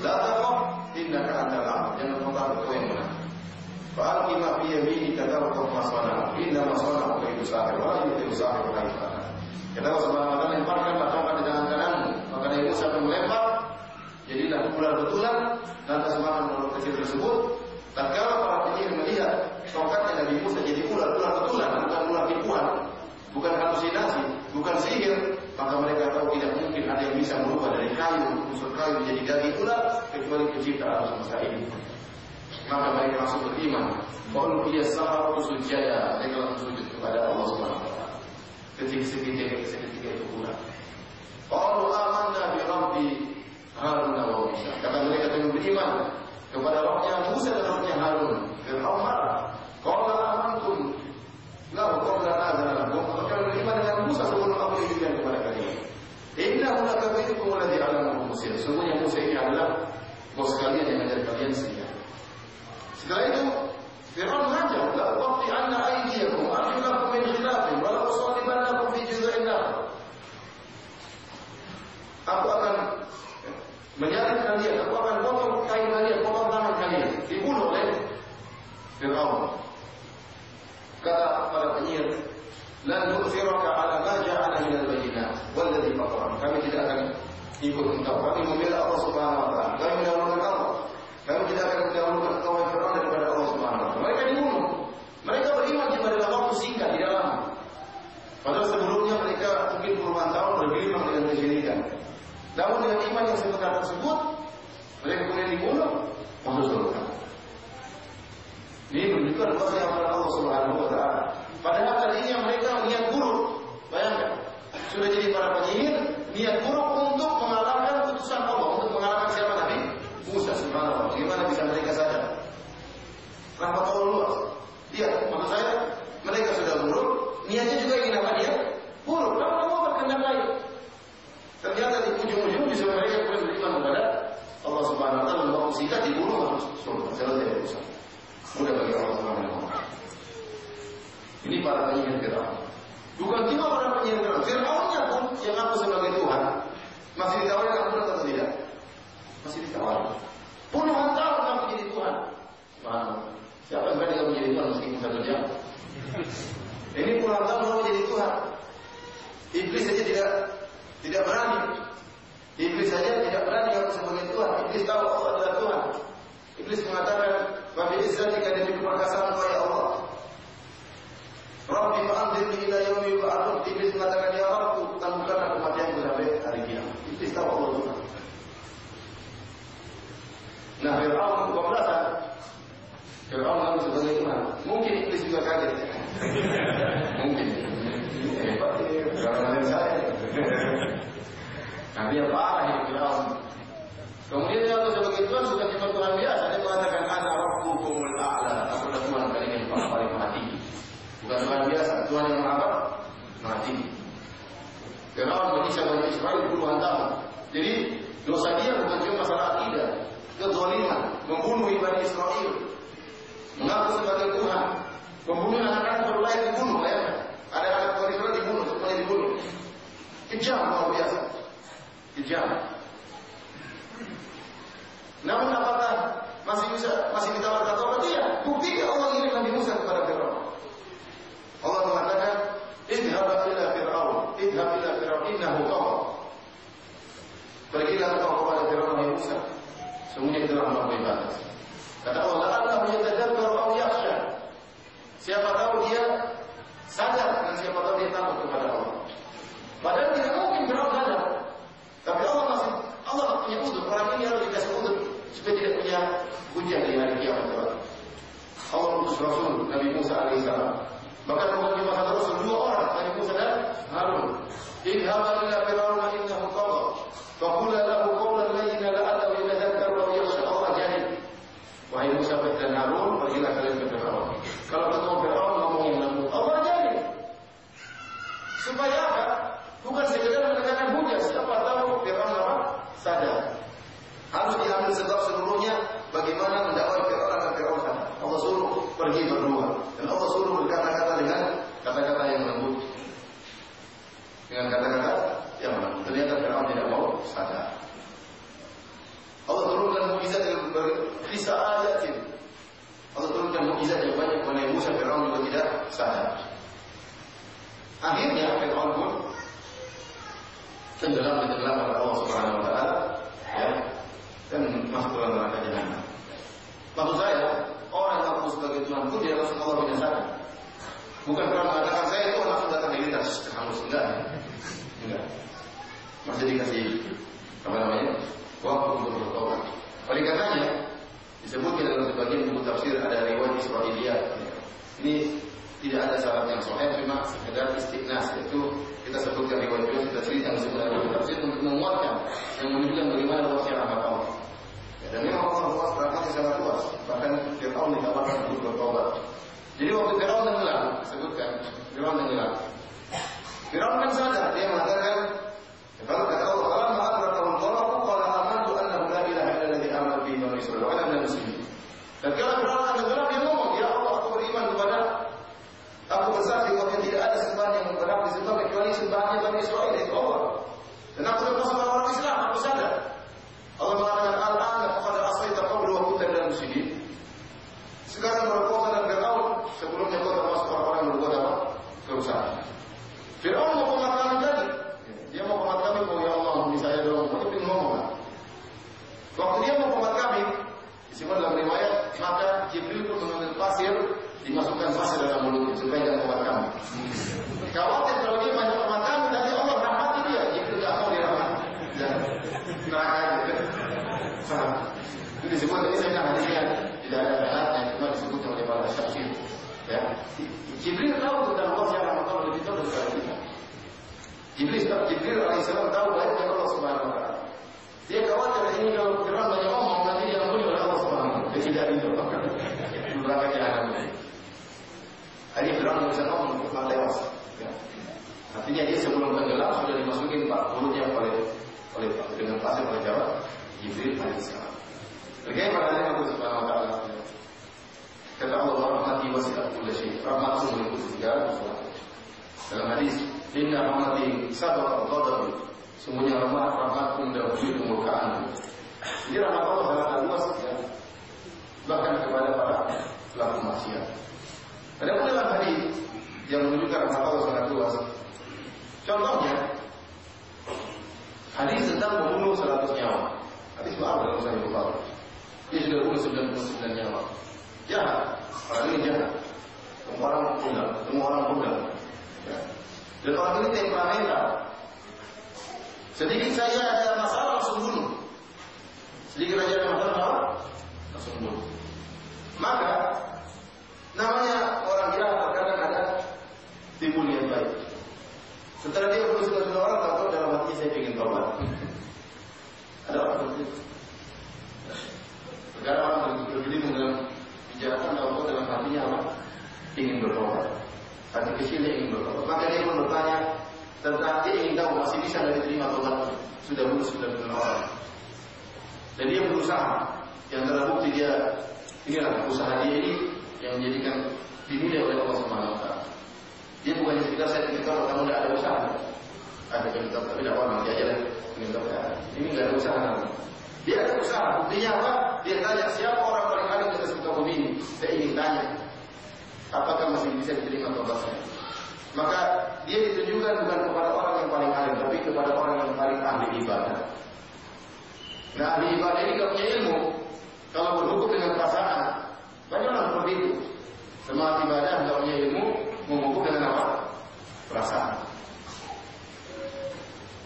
"La taqaf innaka antal a'la." Jangan kau takut kau yang menang. Fa'alqi ma fi yaminika tarqab ma sana'a. Inna ma sana'a kaidu sahir wa yutilu sahir kaifa. Kata Allah Subhanahu wa taala, lemparkanlah tongkat di tangan kananmu. Maka Musa pun melempar, jadilah ular betulan lantas makan ular kecil tersebut. Daging ular kecuali pencipta alam semesta ini. Maka mereka langsung beriman. Kalau dia sahar sujaya, mereka langsung sujud kepada Allah Subhanahu wa taala. Ketika seketika seketika itu pulang. Qalu amanna bi rabbi Harun wa Musa. Kata mereka kami beriman kepada rohnya Musa dan rohnya Harun. Fir'aun marah. Qala amantum lahu qabla nazala lakum. Maka kami beriman dengan Musa sebelum aku diberikan kepada kalian. Innahu lakabirukum alladhi 'allamakum Musa. Sungguhnya Musa ini adalah bos kalian yang mengajar kalian sihir. Setelah itu Fir'aun mengajar, la uqti anna aydiyakum arjulakum min khilafin wa la usallibannakum fi. Aku akan menyalib kalian, aku akan potong kain kalian, potong tangan kalian, dibunuh oleh Fir'aun. Kata para penyihir, lan nu'thiraka ala ma ja'ala min al-bayyinat walladhi fatarana. Kami tidak akan ikut engkau. Kami membela Allah Subhanahu wa taala. Kami mendahulukan Allah. Kami tidak akan mendahulukan wahai Fir'aun daripada Allah Subhanahu wa taala. Mereka dibunuh. Mereka beriman cuma dalam waktu singkat di dalam. Padahal sebelumnya mereka mungkin puluhan tahun berbimbang dengan kesyirikan. Namun dengan iman yang sebentar tersebut, mereka kemudian dibunuh masuk surga. Ini menunjukkan kuasa yang Allah Subhanahu wa taala. Padahal tadinya mereka niat buruk. Bayangkan, sudah jadi para penyihir, niat buruk untuk mengalahkan putusan Allah, untuk mengalahkan siapa Nabi? Musa Subhanahu wa Gimana bisa mereka sadar? Rahmat Allah luas. Lihat, maksud saya, mereka sudah buruk, niatnya juga ingin apa dia? Buruk. Lalu Allah berkehendak lain. Ternyata di ujung-ujung bisa mereka kemudian beriman kepada Allah Subhanahu wa taala waktu singkat dibunuh surga. Selesai urusan. Mudah bagi Allah Subhanahu wa taala. Ini para penyihir Fir'aun. Bukan cuma para penyihir Fir'aun. Fir'aunnya pun yang aku sebagai Tuhan masih ditawarin aku atau tidak? Masih ditawarin. Akhirnya Fir'aun pun tenggelam tenggelam oleh Allah Subhanahu wa taala ya dan masuk dalam neraka jahanam. Maksud saya, orang yang mengaku sebagai Tuhan pun dia langsung Allah binasakan. Bukan pernah mengatakan saya itu langsung datang di lintas kamus enggak. Enggak. Masih dikasih apa namanya? Waktu untuk bertobat. Oleh karenanya disebutkan dalam sebagian buku tafsir ada riwayat Israiliyat. Ini tidak ada syarat yang sahih cuma sekedar istiqnas yaitu kita sebutkan riwayat riwayat kita cerita yang sebenarnya dalam tafsir untuk menguatkan yang menunjukkan bagaimana luasnya rahmat Allah. Ya, dan memang Allah luas rahmatnya sangat luas. Bahkan Fir'aun ditawarkan untuk bertobat. Jadi waktu Fir'aun tenggelam, sebutkan Fir'aun tenggelam. Fir'aun kan sadar dia mengatakan kalau kata Allah, "Kalau ma'at tahun tolakku qala amantu annahu la ilaha illa alladhi amana bihi bani Israil wa ana minal muslimin." Dan kalau Fir'aun akan tenggelam dia ngomong, "Ya Allah, aku beriman kepada Aku bersaksi bahwa tidak ada sembahan yang berhak disembah kecuali sembahannya Bani Israel itu Allah. Dan aku termasuk orang Islam, aku sadar. Allah mengatakan al-ana faqad asaita qablu wa kunta minal muslimin. Sekarang berkuasa dan Fir'aun sebelumnya kau termasuk orang-orang yang berbuat apa? Kerusakan. Fir'aun mau komat kami tadi. Dia mau komat kami, oh ya Allah, ampuni saya dong. Mau ingin ngomong lah. Waktu dia mau komat kami, disebut dalam riwayat, maka Jibril pun mengambil pasir dimasukkan pasir dalam mulutnya supaya jangan komat kami. Khawatir kalau dia banyak komat kami nanti Allah rahmati dia. Jibril tidak mau dirahmati. Dan neraka gitu. Paham? Itu disebut ini saya tidak hadisnya tidak ada syaratnya cuma disebut oleh para syafir. Ya. Jibril tahu tentang Allah yang Allah lebih tahu daripada kita. Jibril Jibril alaihissalam tahu baiknya Allah subhanahu wa taala. Dia khawatir ini kalau Firman banyak ngomong nanti dia ampuni oleh Allah subhanahu wa taala. Tidak itu. Neraka jahanam. Hari Fir'aun bisa ngomong Firman lewat. Ya. Artinya dia sebelum tenggelam sudah dimasukin pak mulutnya oleh oleh dengan pasir oleh Jawa Jibril alaihissalam. Bagaimana perhatian Allah Subhanahu Wa Taala? Kata Allah rahmati wasiat kulli syai. Rahmatku meliputi segala sesuatu. Dalam hadis, Inna rahmati sabar ghadabi. Semuanya rahmat rahmatku mendahului kemurkaan. Jadi rahmat Allah sangat luas ya. Bahkan kepada para pelaku maksiat. Ada pun dalam hadis yang menunjukkan rahmat Allah sangat luas. Contohnya, hadis tentang membunuh 100 nyawa. Hadis maaf dalam Sahih Bukhari. Dia sudah bunuh 99 nyawa. Jahat, orang ini jahat. Semua orang tunggal, semua orang tunggal. Ya. Dan orang ini temperamental. Sedikit saja ada masalah langsung bunuh. Sedikit saja ada masalah langsung bunuh. Maka namanya orang jahat terkadang ada timbul niat baik. Setelah dia bunuh sembilan orang, tahu dalam hati saya ingin tobat. Ada orang seperti itu. Sekarang orang bergeliling dalam kejahatan atau dalam hatinya apa? Ingin bertobat. Hati kecilnya ingin bertobat. Maka dia pun bertanya tentang dia ingin tahu masih bisa dari terima tobat sudah bunuh sembilan orang. Dan dia berusaha. Yang terbukti dia inilah usaha dia ini yang menjadikan dinilai oleh Allah Subhanahu Wa. Dia bukan sekedar saya tahu kamu tidak ada usaha. Ada ingin tahu tapi tidak orang dia tahu. Ini nggak ada usaha. Dia usaha. Buktinya apa? Dia tanya siapa orang paling alim di atas muka bumi ini. Saya ingin tanya, apakah masih bisa diterima tobat saya? Maka dia ditunjukkan bukan kepada orang yang paling alim, tapi kepada orang yang paling ahli ibadah. Nah, ahli ibadah ini kalau punya ilmu, kalau berhukum dengan perasaan, banyak orang seperti itu. Semangat ibadah kalau punya ilmu, menghukum dengan apa? Perasaan.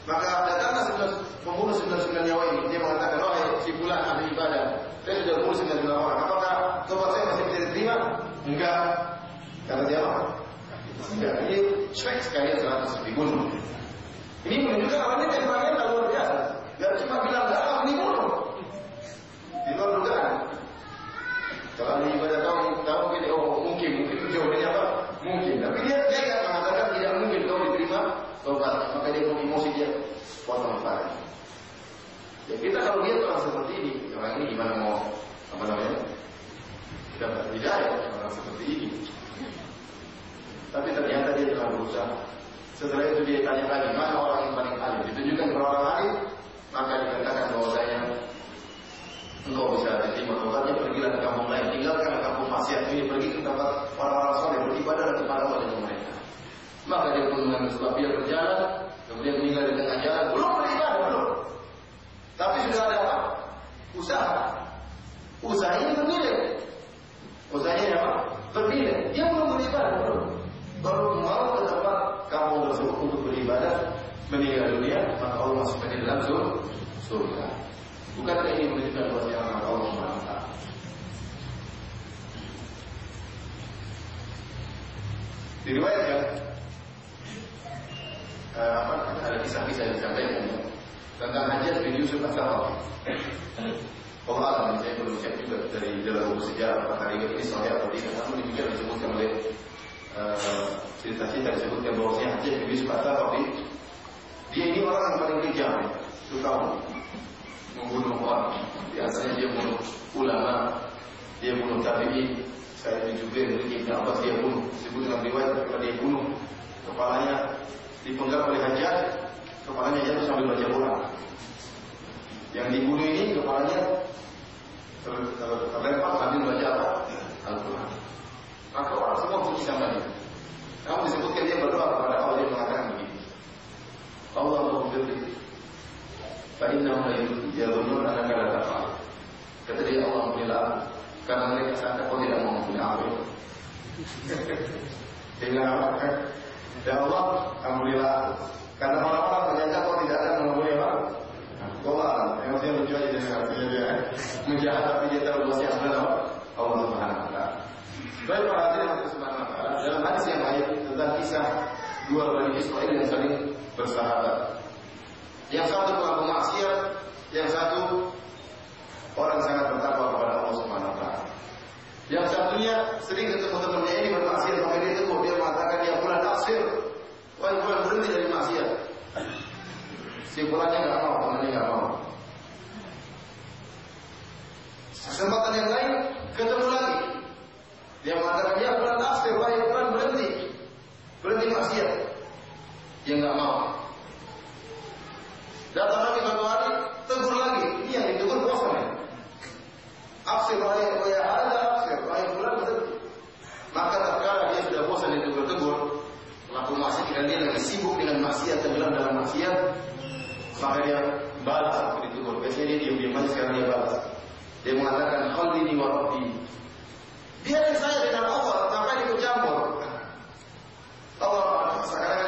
Maka datanglah sembilan, membunuh sembilan sembilan nyawa ini. Dia mengatakan, oh si bulan ahli ibadah. Saya sudah bunuh sembilan sembilan orang. Apakah tobat saya masih bisa diterima? Enggak. Kata dia apa? Enggak. Ini cuek sekali seratus dibunuh. Ini menunjukkan orangnya temperamen tak luar biasa. Gak cuma bilang ah, ini bunuh. Di luar dugaan. Kalau ibadah tahu, tahu ini oh mungkin, mungkin jawabannya apa? Mungkin. Tapi dia dia nggak mengatakan tidak mungkin kau diterima tobat. Maka dia mau emosi dia potong parah. Ya kita kalau lihat orang seperti ini, orang ini gimana mau apa namanya? Kita tidak ya orang seperti ini. Tapi ternyata dia telah berusaha. Setelah itu dia tanya lagi, mana orang yang paling alim? Ditunjukkan kepada orang alim, maka dikatakan bahwasanya engkau bisa diterima tobatnya pergilah ke kampung lain tinggalkan kampung maksiat ini pergi ke tempat orang-orang soleh beribadah kepada Allah maka dia pun dengan sebab dia berjalan kemudian meninggal di tengah jalan. Belum beribadah belum. Tapi sudah ada apa? Usaha. Usahanya bernilai usahanya apa? Bernilai dia belum beribadah belum. Baru mau ke tempat kampung tersebut untuk beribadah meninggal dunia maka Allah masukkan di dalam surga. Bukankah ini menunjukkan bahwa yang Allah SWT? Diriwayatkan uh, apa, ada kisah-kisah yang disampaikan tentang Hajjaj bin Yusuf As-Sarawi. Allah alam, saya belum cek juga dari dalam buku sejarah apakah ini sahih atau tidak. Namun demikian disebutkan oleh cerita-cerita uh, disebutkan bahwasanya Hajjaj bin Yusuf As-Sarawi dia ini orang yang paling kejam, suka membunuh orang. Biasanya dia bunuh ulama, dia bunuh tabi'in. Saya juga dari Ibn Abbas dia bunuh. Disebut dalam riwayat ketika dia bunuh kepalanya dipenggal oleh hajat, kepalanya jatuh sambil baca Quran. Yang dibunuh ini kepalanya terlempar sambil baca apa? Al-Quran. Maka orang semua benci sama dia. Kamu disebutkan dia berdoa kepada Allah dia mengatakan begini. Allah menghubungi Fa'innahu la yadhunnun annaka la taf'al. Kata dia Allah ampunilah karena mereka sangka kau tidak mau mengampuni aku. Dia apa? Ya Allah ampunilah karena orang-orang menyangka kau tidak akan mengampuni apa? Kau alam, emosinya lucu aja dengan artinya dia menjahat tapi dia tahu yang benar Allah Subhanahu wa taala. Baik para hadirin Allah Subhanahu wa taala, dalam hadis yang lain tentang kisah dua Bani Israel yang saling bersahabat. Yang satu pelaku maksiat, yang satu orang sangat bertakwa kepada Allah Subhanahu. Yang satunya sering ketemu temannya ini bermaksiat maka dia tegur dia mengatakan dia bulan taksir. Wah bulan berhenti dari maksiat. Si bulannya nggak mau, temannya nggak mau. Kesempatan yang lain ketemu lagi. Dia mengatakan dia bulan taksir, wah bulan berhenti, berhenti maksiat. Dia nggak mau. Datang lagi satu hari, tegur lagi. Ini yang ditegur bosnya. Aksir wahai wahai ada aksir wahai bulan berhenti. Maka tatkala dia sudah bosan ditegur-tegur, pelaku maksiat dan dia lagi sibuk dengan maksiat tenggelam dalam maksiat, maka dia balas waktu ditegur. Biasanya dia diam-diam aja sekarang dia balas. Dia mengatakan khalini wa rabbi. Biarin saya dengan Allah, ngapain ikut campur? Allah sekarang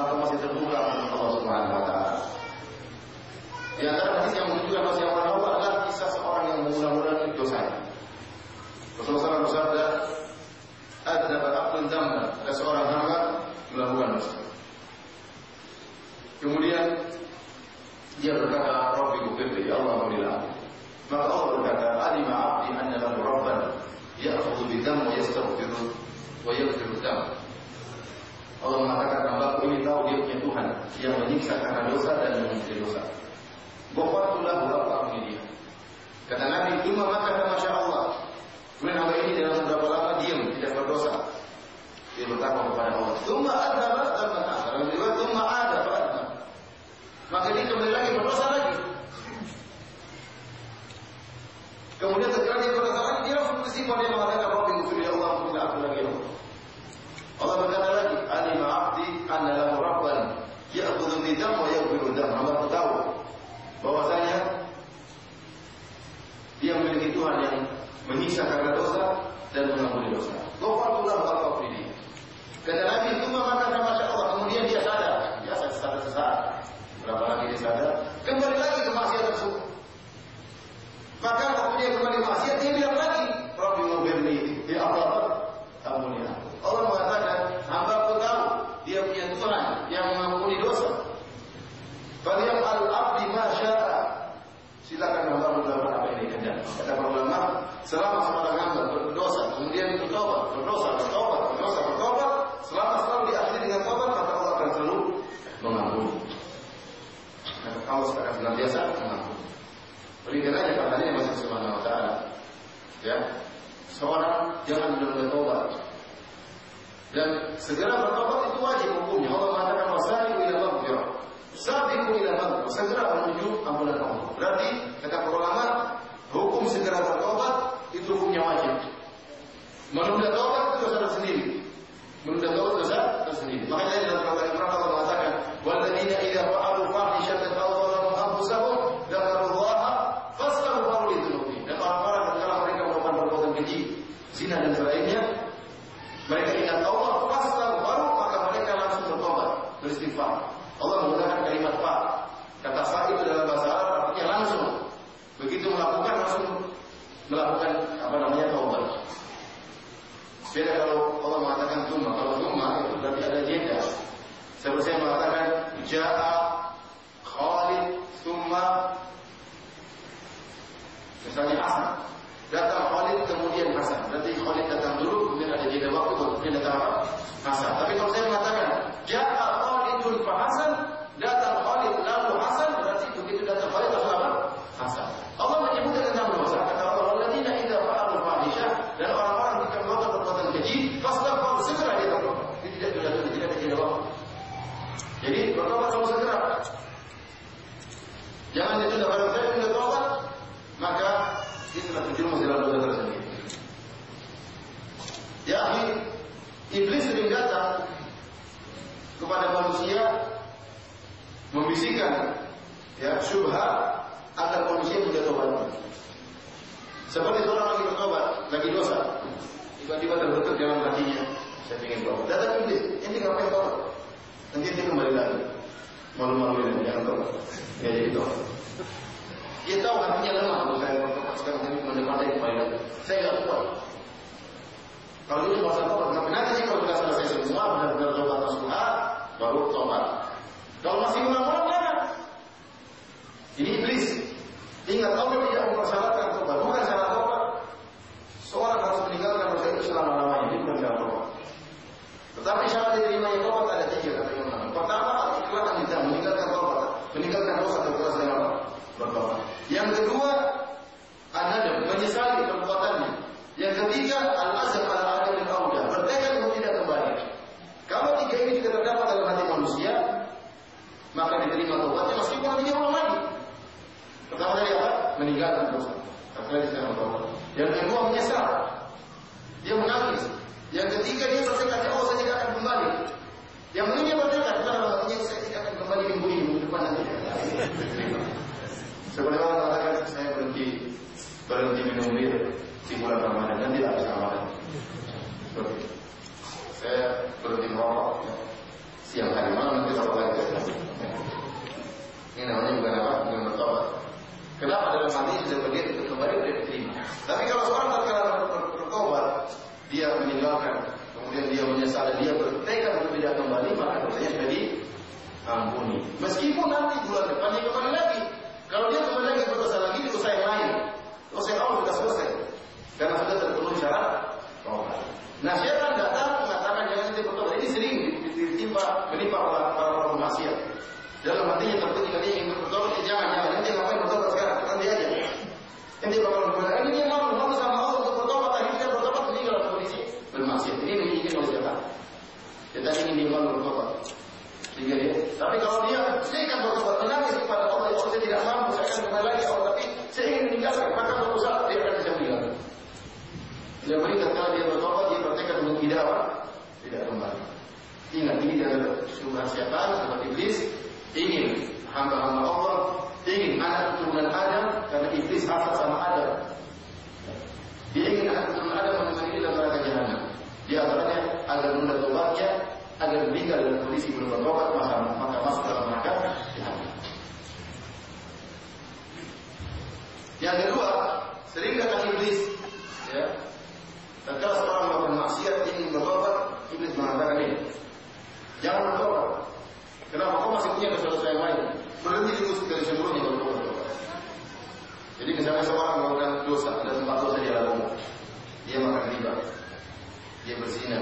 selalu masih terbuka untuk Allah Subhanahu wa taala. Di antara hadis yang menunjukkan masih orang adalah kisah seorang yang mengulang-ulangi dosanya. Rasulullah SAW bersabda, ada abdun dhamma, ada seorang hamba melakukan dosa. Kemudian dia berkata, "Robi gubirli, ya Allah berilah. Maka Allah berkata, Alima abdi anna lahu rabban, ya'khudhu bidam wa yastaghfiru wa yaghfiru. Allah mengatakan kami tahu dia punya Tuhan yang menyiksa karena dosa dan mengusir dosa. Gofartulah berapa ini dia. Kata Nabi, cuma maka Masya Allah. Kemudian hamba ini dalam beberapa lama diam, tidak berdosa. Dia bertakwa kepada Allah. Cuma ada bertakwa. Dalam cuma ada bertakwa. Maka dia kembali lagi berdosa lagi. Kemudian melakukan apa namanya taubat. Beda kalau Allah mengatakan tuma, kalau tuma itu berarti ada jeda. Seperti saya mengatakan jaa Khalid tuma misalnya Hasan. Datang Khalid kemudian Hasan. Berarti Khalid datang dulu kemudian ada jeda waktu kemudian datang Hasan. Syubhat agar manusia tidak tobat. Seperti seorang lagi bertobat, lagi dosa, tiba-tiba terbetul dalam hatinya, saya ingin tobat. Datang iblis, ini ngapain tobat? Nanti dia kembali lagi, malu-malu syubhat syaitan seperti iblis ingin hamba-hamba Allah ingin anak keturunan Adam karena iblis hasad sama Adam. Dia ingin anak keturunan Adam menemani dalam neraka jahanam. Di antaranya agar menunda tobatnya, agar meninggal dalam kondisi belum bertobat maka maka masuk dalam neraka jahanam. Yang kedua, sering datang iblis, ya, Tatkala seorang melakukan maksiat ingin bertobat, iblis mengatakan ini, jangan bertobat. Kenapa? Kau masih punya dosa-dosa yang lain. Berhenti dulu dari sebelumnya baru kau bertobat. Jadi misalnya seorang melakukan dosa, ada tempat dosa dia lakukan. Dia makan riba, dia berzina,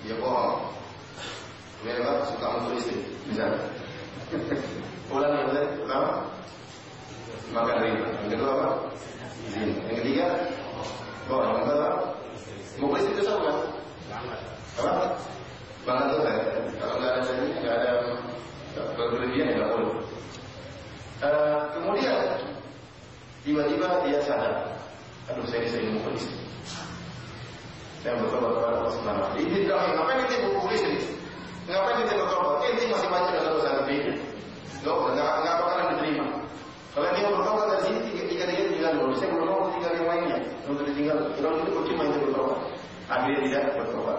dia bohong, dia apa? Suka mukul istri, misalnya. Ulang yang pertama, makan riba. Yang kedua apa? Zina. Yang ketiga, Oh, yang kedua, muklis itu sama kan? Apa? Banget tuh saya. Kalau nggak ada ini, nggak ada berlebihan ya nggak boleh. Uh, kemudian tiba-tiba dia sadar, aduh saya sering muklis. Saya bertobat kepada Allah Subhanahu Wa Ini bilang, ngapain kita muklis ini? Ngapain kita bertobat? Ini masih banyak dosa dosa lebih. Nggak, nggak, nggak bakalan diterima. Kalau dia bertobat dari sini, tiga tiga tiga tinggal dulu. Saya belum mau tinggal yang lainnya. Untuk ditinggal, kalau itu percuma itu bertobat. Akhirnya tidak bertobat.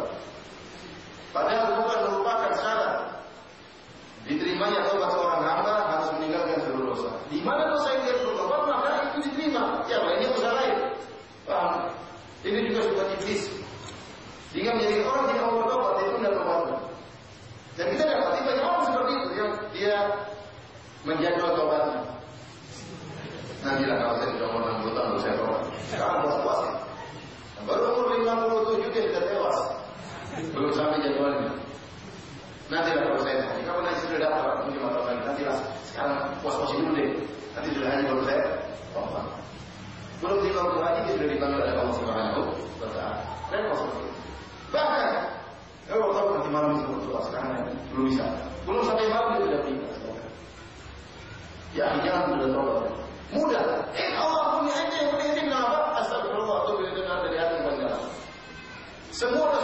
Padahal bukan merupakan syarat diterimanya tobat seorang hamba harus meninggalkan seluruh dosa. Di mana dosa yang dia bertobat maka itu diterima. Ya lainnya dosa lain. Paham? Ini juga sebuah iblis. Sehingga menjadi orang tidak mau bertobat itu tidak tobatnya. Dan kita dapat banyak orang seperti itu yang dia menjadwal tobatnya. Nantilah kalau saya sudah umur 60 tahun baru saya tobat. Sekarang puas-puas ya. Baru umur 57 dia sudah tewas. Belum sampai jadwalnya. Nantilah kalau saya haji. Kamu nanti sudah dapat mungkin tahun lagi. Nantilah sekarang puas-puasin dulu deh. Nanti sudah haji baru saya tobat. Belum tiba waktu haji dia sudah dipanggil oleh Allah Subhanahu wa taala. Seperti itu. Bahkan kalau waktu tahu bagaimana Rasulullah SAW sekarang Belum bisa Belum sampai malam dia sudah tinggal sekarang. Ya, jangan sudah tolong Mudah Eh, Allah punya aja yang penting apa? Astagfirullah Itu boleh dengar dari hati yang Semua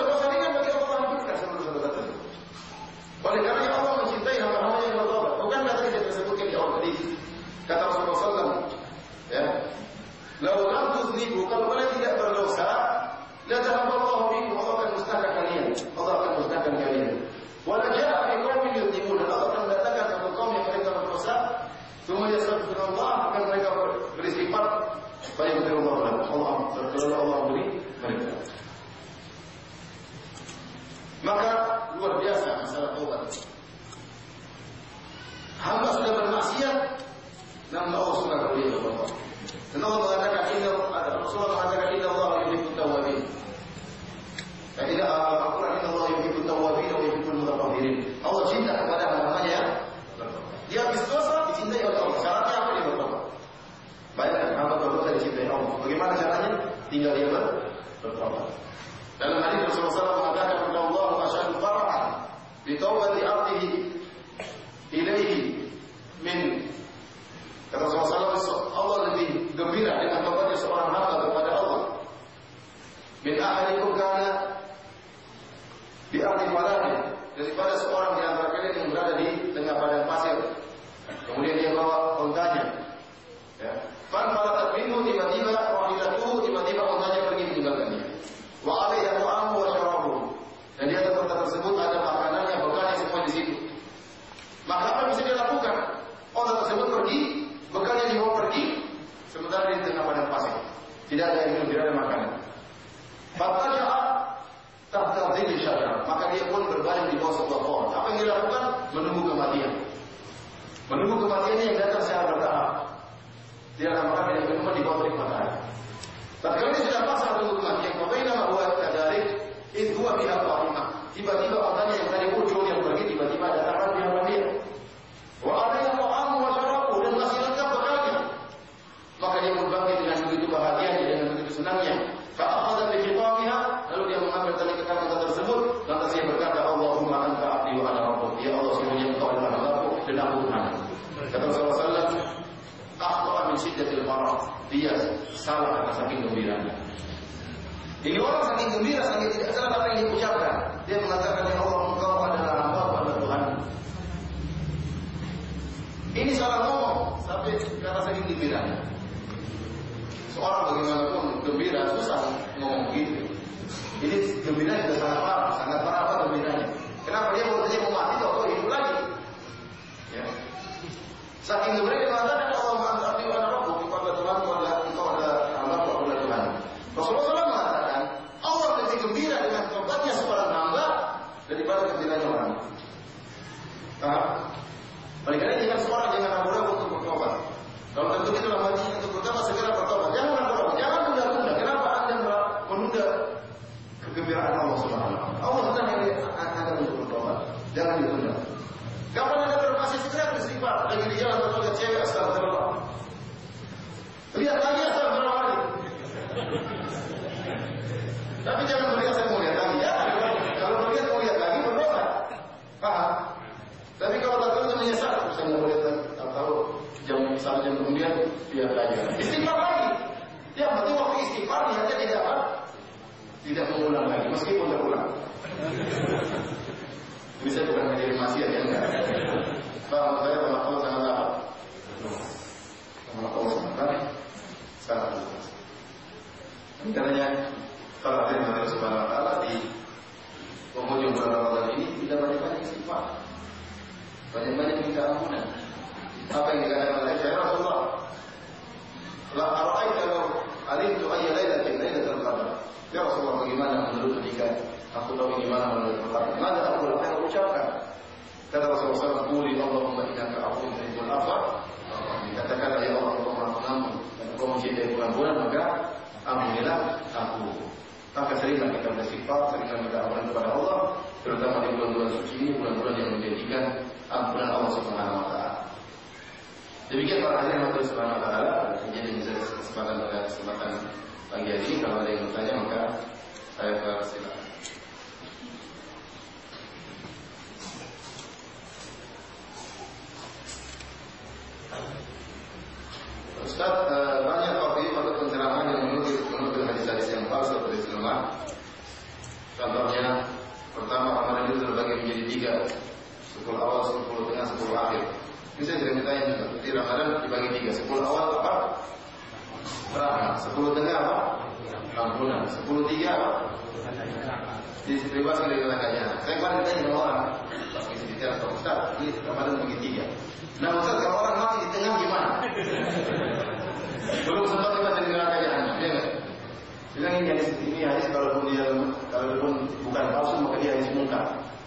Bilang ini hadis ini ya, hadis kalaupun dia kalaupun bukan palsu maka dia hadis muka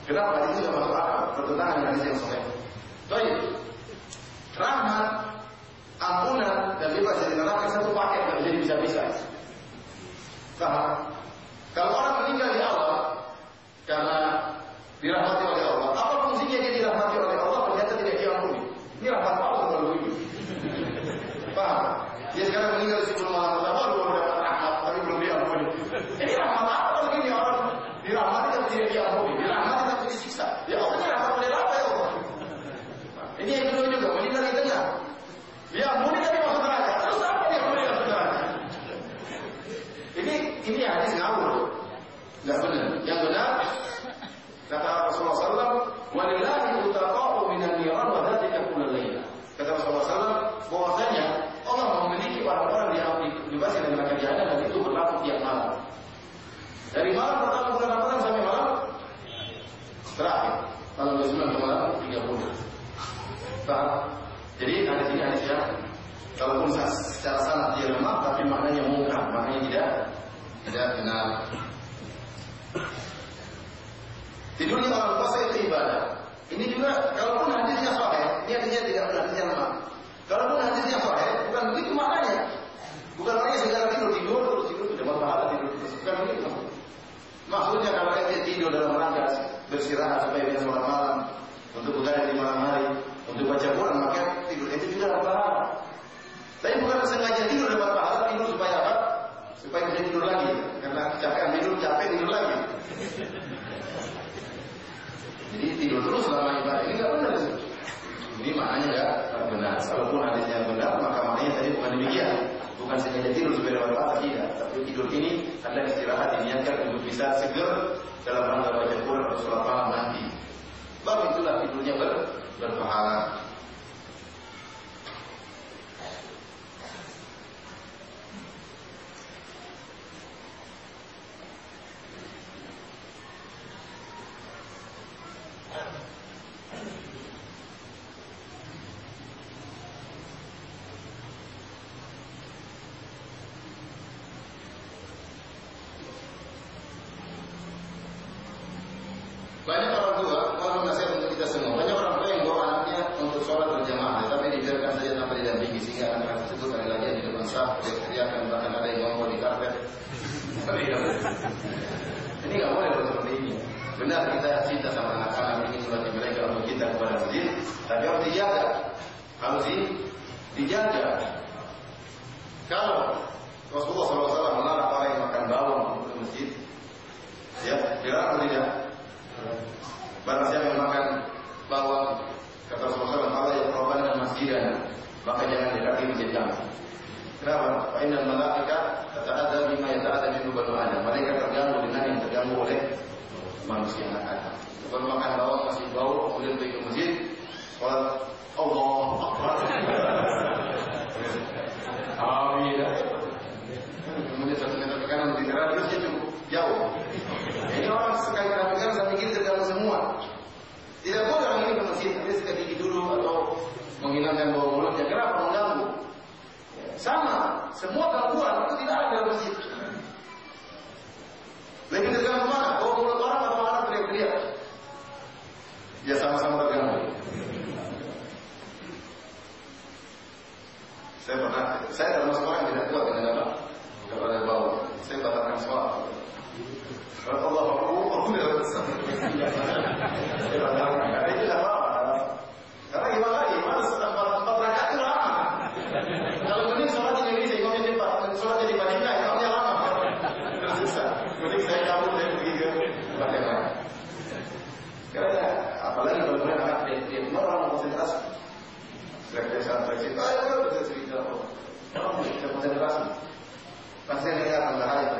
Kenapa hadis itu masuk akal bertentangan dengan hadis yang sahih? Baik. Rahmat, ampunan dan bebas dari neraka satu paket tidak bisa bisa bisa. Kalau orang meninggal 祝你早日找 walaupun hadisnya benar maka maknanya tadi bukan demikian. Bukan sengaja tidur supaya dapat tidak. Tapi tidur ini adalah istirahat diniatkan untuk bisa seger dalam rangka baca Quran atau sholat malam.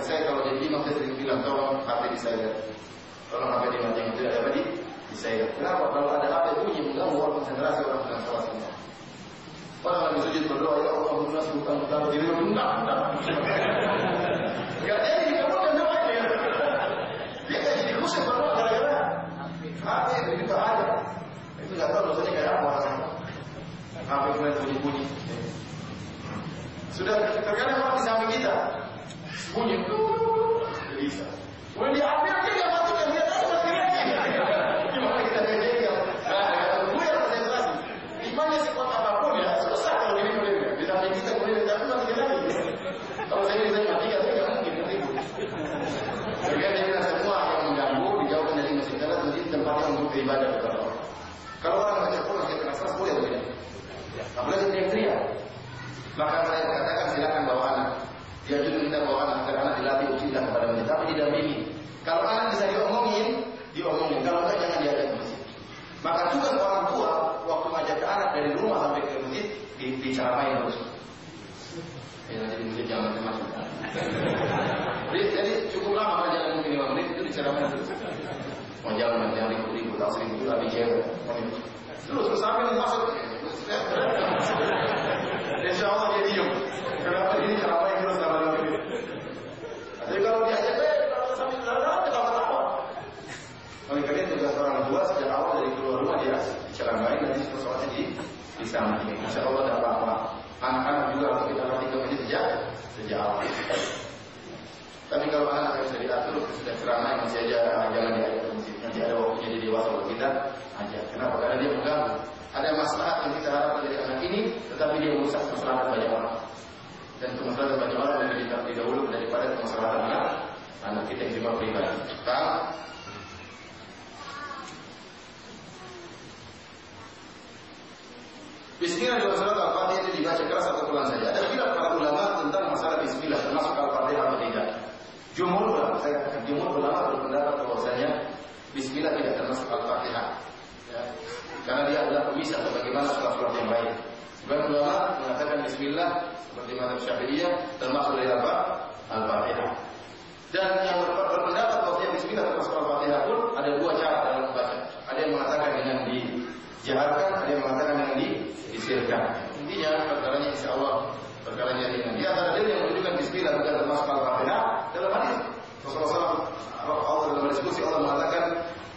saya kalau jadi imam saya sering bilang tolong HP di saya. Tolong HP di lantai itu ada apa di? Di saya. Kenapa? Kalau ada HP bunyi ya mengganggu orang konsentrasi orang dengan salah semua. Orang lagi sujud berdoa ya Allah munas bukan bukan diri enggak enggak. Enggak jadi dikabulkan doanya. Dia jadi khusyuk berdoa gara-gara HP begitu ada. Itu nggak tahu dosanya kayak apa orang. HP kemarin bunyi-bunyi. Sudah terkadang orang di samping kita bunyi bisa. Kemudian diambil dia nggak matikan dia tahu matikan Gimana kita jadi ya? Nah, gue yang konsentrasi. Imannya sekuat apa pun ya susah kalau ini boleh. Di samping kita boleh tapi matikan lagi. Kalau saya bisa matikan tapi nggak mungkin ribut. Terkadang kita semua yang mengganggu dijauhkan dari masjid karena masjid tempat yang untuk beribadah kepada Allah. Kalau orang baca Quran saya keras boleh tidak? Apalagi teriak-teriak. Maka saya katakan silakan bawa anak. Dia juga minta bawa anak anak dilatih ujilah kepada masjid, tapi didampingi. Kalau anak bisa diomongin, diomongin. Kalau enggak jangan diajak ke masjid. Maka juga orang tua waktu ngajak ke anak dari rumah sampai ke masjid di, diceramain terus. Ya nanti di masjid jangan macam-macam. Jadi, jadi cukup lama pelajaran mungkin lima menit itu diceramain terus. Mau jangan jangan ribut-ribut, tak sering itu lebih cewek. Terus sampai masuk. Insya Allah dia diem. Kenapa ini ceramah yang terus sama lagi? Jadi kalau diajak, eh, kalau sambil jalan, kita ketawa. Oleh karena tugas orang tua sejak awal dari keluar rumah dia ceramain nanti sesuatu di di sana. Insya Allah tidak apa-apa. Anak-anak juga harus kita perhatikan ini sejak sejak awal. Tapi kalau anak bisa diatur, sudah ceramah masih aja diajak ke masjid. Nanti ada waktunya dia dewasa kalau kita ajak. Kenapa? Karena dia mengganggu. Ada masalah yang kita harapkan dari anak ini, tetapi dia merusak masyarakat banyak orang. Dan kemaslahatan banyak orang lebih lebih dahulu daripada kemaslahatan anak anak kita yang cuma pribadi. Paham? Bismillah dalam surat Al-Fatihah itu dibaca keras atau pelan saja. Ada khilaf para ulama tentang masalah Bismillah termasuk Al-Fatihah atau tidak. Jumhur ulama, saya jumhur ulama berpendapat bahwasanya Bismillah tidak termasuk Al-Fatihah. Ya. Karena dia adalah pemisah bagaimana surat-surat yang baik. Sebagian ulama mengatakan Bismillah seperti Madhab Syafi'iyah termasuk dari apa? Al-Fatihah. Dan yang berpendapat bahwa Bismillah termasuk Al-Fatihah pun ada dua cara dalam membaca. Ada yang mengatakan dengan dijaharkan, ada yang mengatakan dengan disirkan. Intinya perkaranya insya Allah perkaranya ringan. Di antara dia yang menunjukkan Bismillah bukan termasuk Al-Fatihah dalam hadis Rasulullah Allah dalam diskusi Allah mengatakan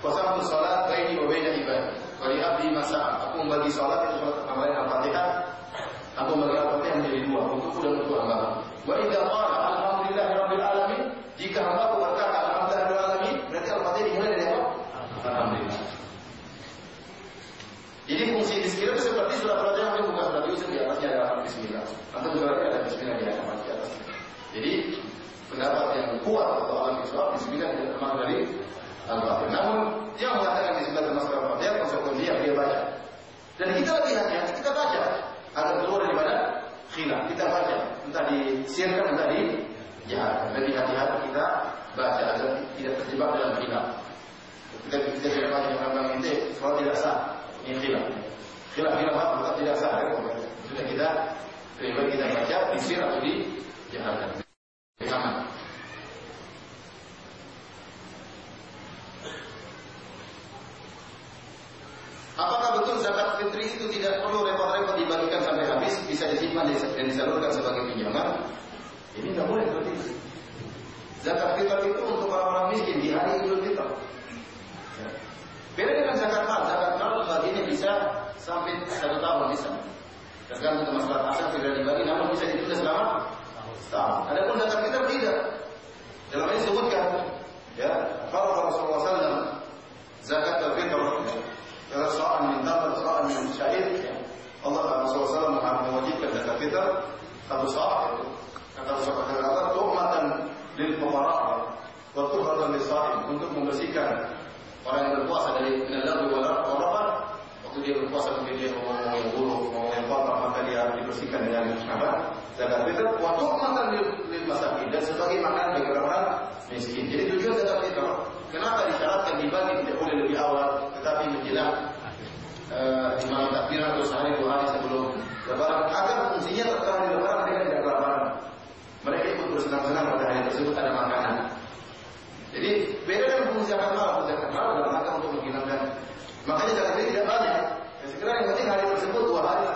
Wasamtu salat baini wa baina ibadi Wali abdi masa Aku membagi salat itu salat amalan Al-Fatihah Membagi Al-Fatihah menjadi dua Untukku dan untuk hamba Wa idha qala Alhamdulillah Rabbil Alamin Jika hamba berkata Alhamdulillah Rabbil Alamin Berarti Al-Fatihah dimulai dari apa? Alhamdulillah Jadi fungsi Bismillah itu seperti surat Al-Fatihah Yang bukan surat Yusuf di atasnya ada Bismillah Atau suratnya ada Bismillah di atas Jadi pendapat yang kuat atau alam Islam Bismillah tidak termasuk dari Al-Fatihah. Namun yang mengatakan Bismillah termasuk Al-Fatihah konsekuensi yang dia baca. Dan kita baca agar keluar daripada khilaf. Kita baca entah disiarkan entah di jahat. Lebih hati-hati kita baca agar tidak terjebak dalam khilaf. Kita kita tidak baca dengan bang ini kalau tidak sah ini khilaf. Khilaf khilaf apa bukan tidak sah. Ya? Sudah kita lebih baik kita baca disir atau di jahat. Aman. Apakah betul zakat fitri itu tidak perlu repot-repot dibagikan sampai habis, bisa disimpan dan disalurkan sebagai pinjaman? Ini nggak boleh seperti itu. Zakat fitri itu untuk orang-orang miskin di hari Idul Fitri. Ya. Beda dengan zakat mal, zakat mal baginya bisa sampai satu tahun bisa. Tergantung masalah asal tidak dibagi, namun bisa ditunda selama setahun. Adapun zakat fitri tidak. Dalam ini disebutkan, ya, kalau Rasulullah SAW zakat fitri kalau soal minta atau soal min syair Allah Rasulullah SAW mewajibkan zakat fitr satu soal itu. Kata Rasulullah kata tuhmatan lil fuqara wa tuhratan lis untuk membersihkan orang yang berpuasa dari minal wal waktu dia berpuasa mungkin dia ngomong yang buruk ngomong yang kotor maka dia harus dibersihkan dengan apa zakat fitr wa tuhmatan lil, lil masakin dan sebagai makanan bagi orang miskin jadi tujuan zakat fitr Kenapa disyaratkan dibagi tidak boleh lebih awal, tetapi menjelang di malam takbiran atau sehari dua hari sebelum lebaran agar fungsinya setelah hari lebaran mereka tidak kelaparan. Mereka ikut bersenang-senang pada hari tersebut ada makanan. Jadi beda dengan fungsi zakat malam, zakat malam dalam rangka untuk menghilangkan. Zakat ini tidak banyak. Ya, segera yang penting hari tersebut dua hari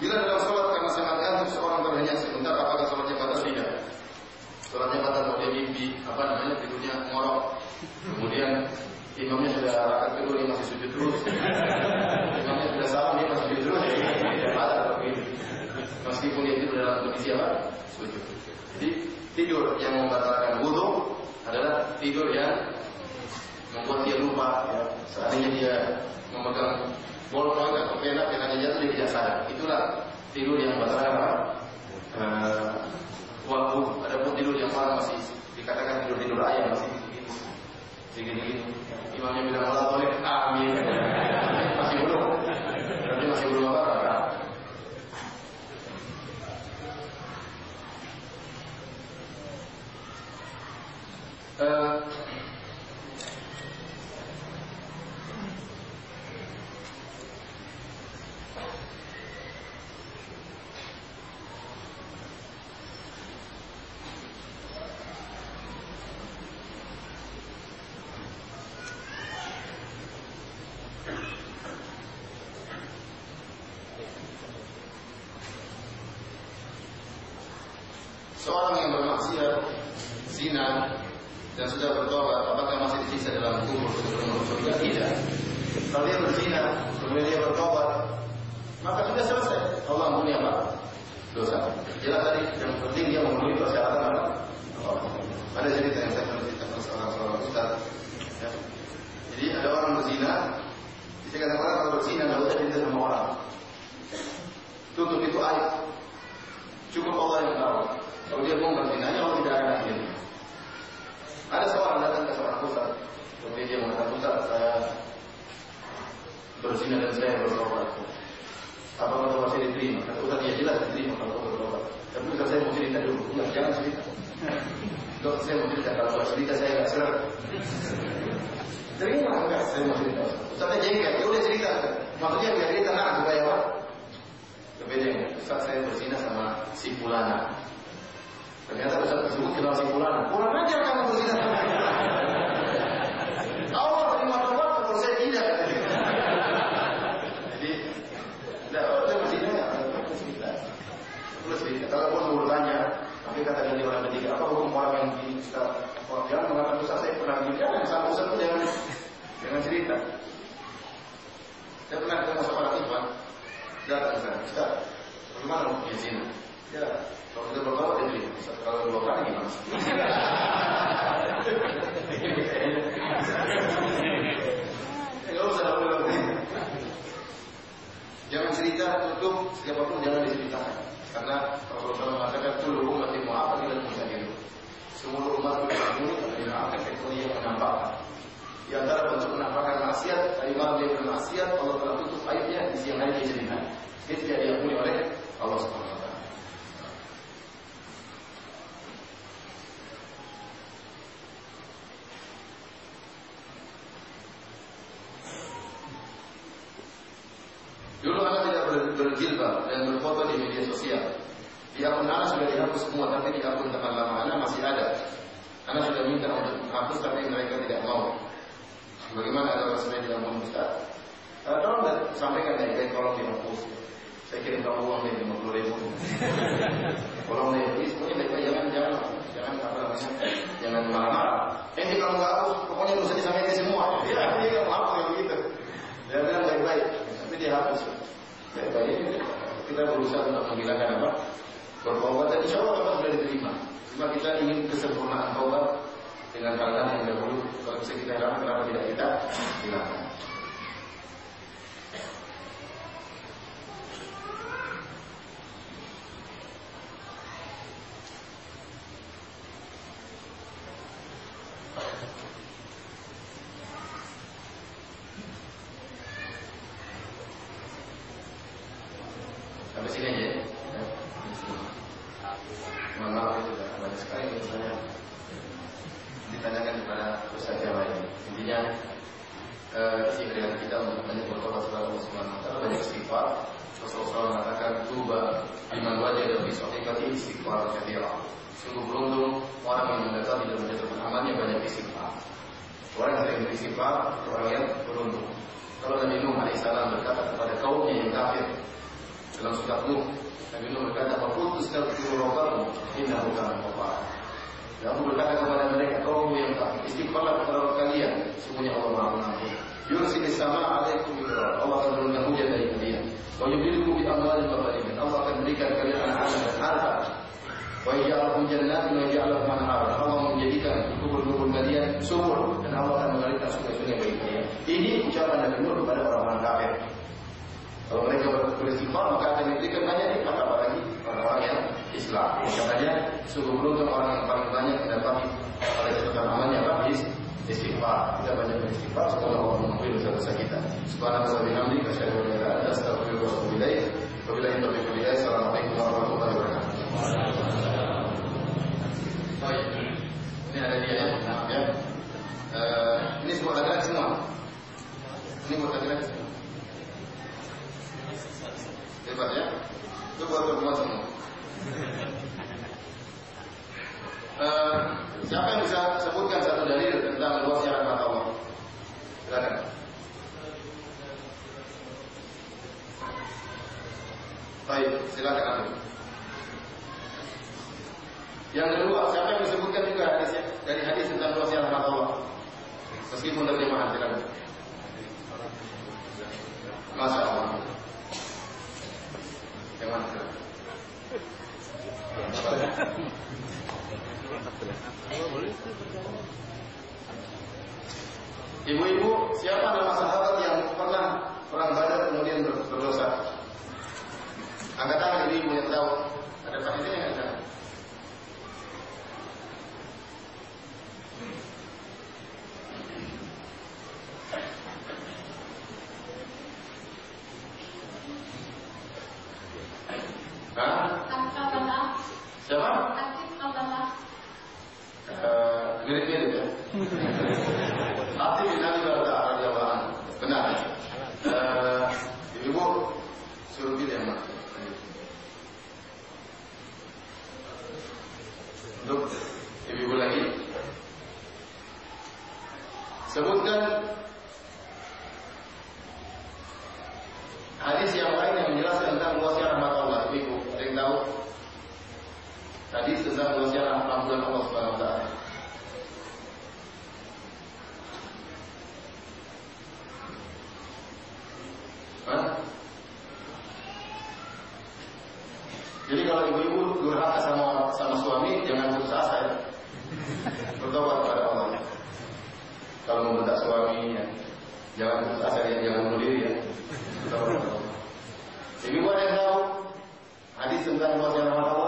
Bila dalam sholat karena sangat ngantuk seorang berhenti sebentar, apakah sholatnya batal tidak? Sholatnya batal kalau dia mimpi, apa namanya tidurnya ngorok. Kemudian imamnya sudah rakat tidur, dia masih sujud terus. imamnya sudah salam dia masih sujud terus. Ya batal kalau. Meskipun dia tidur dalam kondisi apa? Sujud. Jadi tidur yang membatalkan wudhu adalah tidur yang membuat dia lupa. Ya. Seandainya dia memegang Bolong orang nggak terpelak yang hanya jatuh di tidak sadar. Itulah tidur yang besar apa? Eh, waktu ada pun tidur yang malam masih dikatakan tidur tidur ayam masih gitu gitu. Imamnya bilang Allah boleh amin. masih belum. tapi masih belum apa? -apa. Uh, dengan cerita. Saya pernah ketemu seorang datang ke kita, bagaimana mau punya zina? Ya, kalau kita berbawa dia beli, kalau dua kali gimana? Jangan cerita tutup, siapa pun jangan diceritakan. Karena Rasulullah mengatakan apa tidak bisa. Gitu. Semua rumah tapi akan kecuali yang menampakkan. Di antara bentuk menampakkan maksiat, malam dia bermaksiat, Allah telah tutup aibnya di siang hari dia cerita. Dia tidak diampuni oleh Allah Subhanahu wa. Dulu anak tidak ber- berjilbab dan berfoto di media sosial. Di akun anak sudah dihapus semua, tapi di akun teman lama anak masih ada. Anak sudah minta untuk menghapus, tapi mereka tidak mau. Bagaimana kalau saya diampun Ustaz? Uh, tolong dan sampaikan dari baik tolong dihapus. Saya kirim kamu uang nih 50 ribu. tolong deh, please, pokoknya baik-baik jangan jangan jangan apa namanya, jangan marah-marah. Ini kalau nggak hapus, pokoknya nggak usah disampaikan semua. Ya, dia nggak mau yang begitu. Dia bilang baik-baik, tapi dia hapus. Baik-baik kita berusaha untuk menghilangkan apa? Bertobat dan insya Allah tobat sudah diterima. Cuma kita ingin kesempurnaan tobat dengan hal-hal yang dahulu kalau bisa kita hilangkan kenapa tidak kita hilangkan. Sampai sini aja ya. Mohon maaf itu sudah banyak sekali yang saya ditanyakan kepada Ustaz yang lain. Intinya eh, isi harian kita untuk banyak bertobat kepada Allah Subhanahu wa taala banyak istighfar. Rasulullah SAW mengatakan tuba iman wajah dan bisawikati istighfar kathira. Sungguh beruntung orang yang mendekati dan menjatuhkan amalnya banyak istighfar. Orang yang sering beristighfar, orang yang beruntung. Kalau Nabi Nuh alaihissalam berkata kepada kaumnya yang kafir, dalam surat Nuh Nabi Nuh berkata Fakultu astaghfiru rabbakum innahu kana ghaffara Dan aku berkata kepada mereka kaum yang tak istighfarlah kepada Allah kalian sesungguhnya Allah Maha Pengampun Yursil sama alaikum bidrar Allah akan menurunkan hujan dari kalian Wa yubdilukum bi amwalin wa banin Allah akan berikan kalian anak-anak dan harta. Wa yaj'alakum jannatin wa yaj'alakum anhara Allah menjadikan kubur-kubur kalian subur dan Allah akan mengalirkan sungai-sungai bagi kalian Ini ucapan Nabi Nuh kepada orang-orang kafir. Kalau mereka beristighfar maka akan diberikan banyak nikmat apalagi orang-orang yang Islam. Katanya sungguh beruntung orang yang paling banyak mendapati pada catatan amalnya apa? Istighfar. Kita banyak beristighfar. Semoga Allah mengampuni dosa-dosa kita. Subhanallah wa bihamdihi asyhadu an la ilaha illa anta astaghfiruka wa atubu ilaik. Wabillahi taufiq wal hidayah. Assalamualaikum warahmatullahi wabarakatuh. Baik. Ini ada dia ya. Eh, ini semua laki-laki semua. Ini buat laki-laki semua. Hebat ya. Itu buat semua. Uh, siapa yang bisa sebutkan satu dalil tentang luasnya rahmat Allah? Silakan. Baik, silakan Anda. Yang kedua, siapa yang disebutkan juga hadis dari hadis tentang luasnya rahmat Allah? Meskipun terjemahan, silakan. Masya Allah. Yang mana? Ibu-ibu, siapa nama sahabat yang pernah perang Badar kemudian ber- berdosa? Angkat tangan ibu-ibu yang tahu. Ada panitianya nggak sana? Hah? Siapa? Eh, mirip-mirip ya. Bin Abi Darda radhiyallahu anhu. Benar. Eh, ibu suruh pilih yang mana? Untuk ibu lagi. Sebutkan hadis yang lain yang menjelaskan tentang luasnya rahmat Allah. Ibu, ada yang tahu? Hadis tentang luasnya rahmat Allah Subhanahu wa taala. Jadi kalau ibu-ibu durhaka sama sama suami, jangan putus asa ya. Bertobat kepada Allah. Kalau membentak suami, ya, jangan putus asa ya, jangan bunuh diri ya. Bertobat kepada Allah. Ibu ada yang tahu hadis tentang luasnya rahmat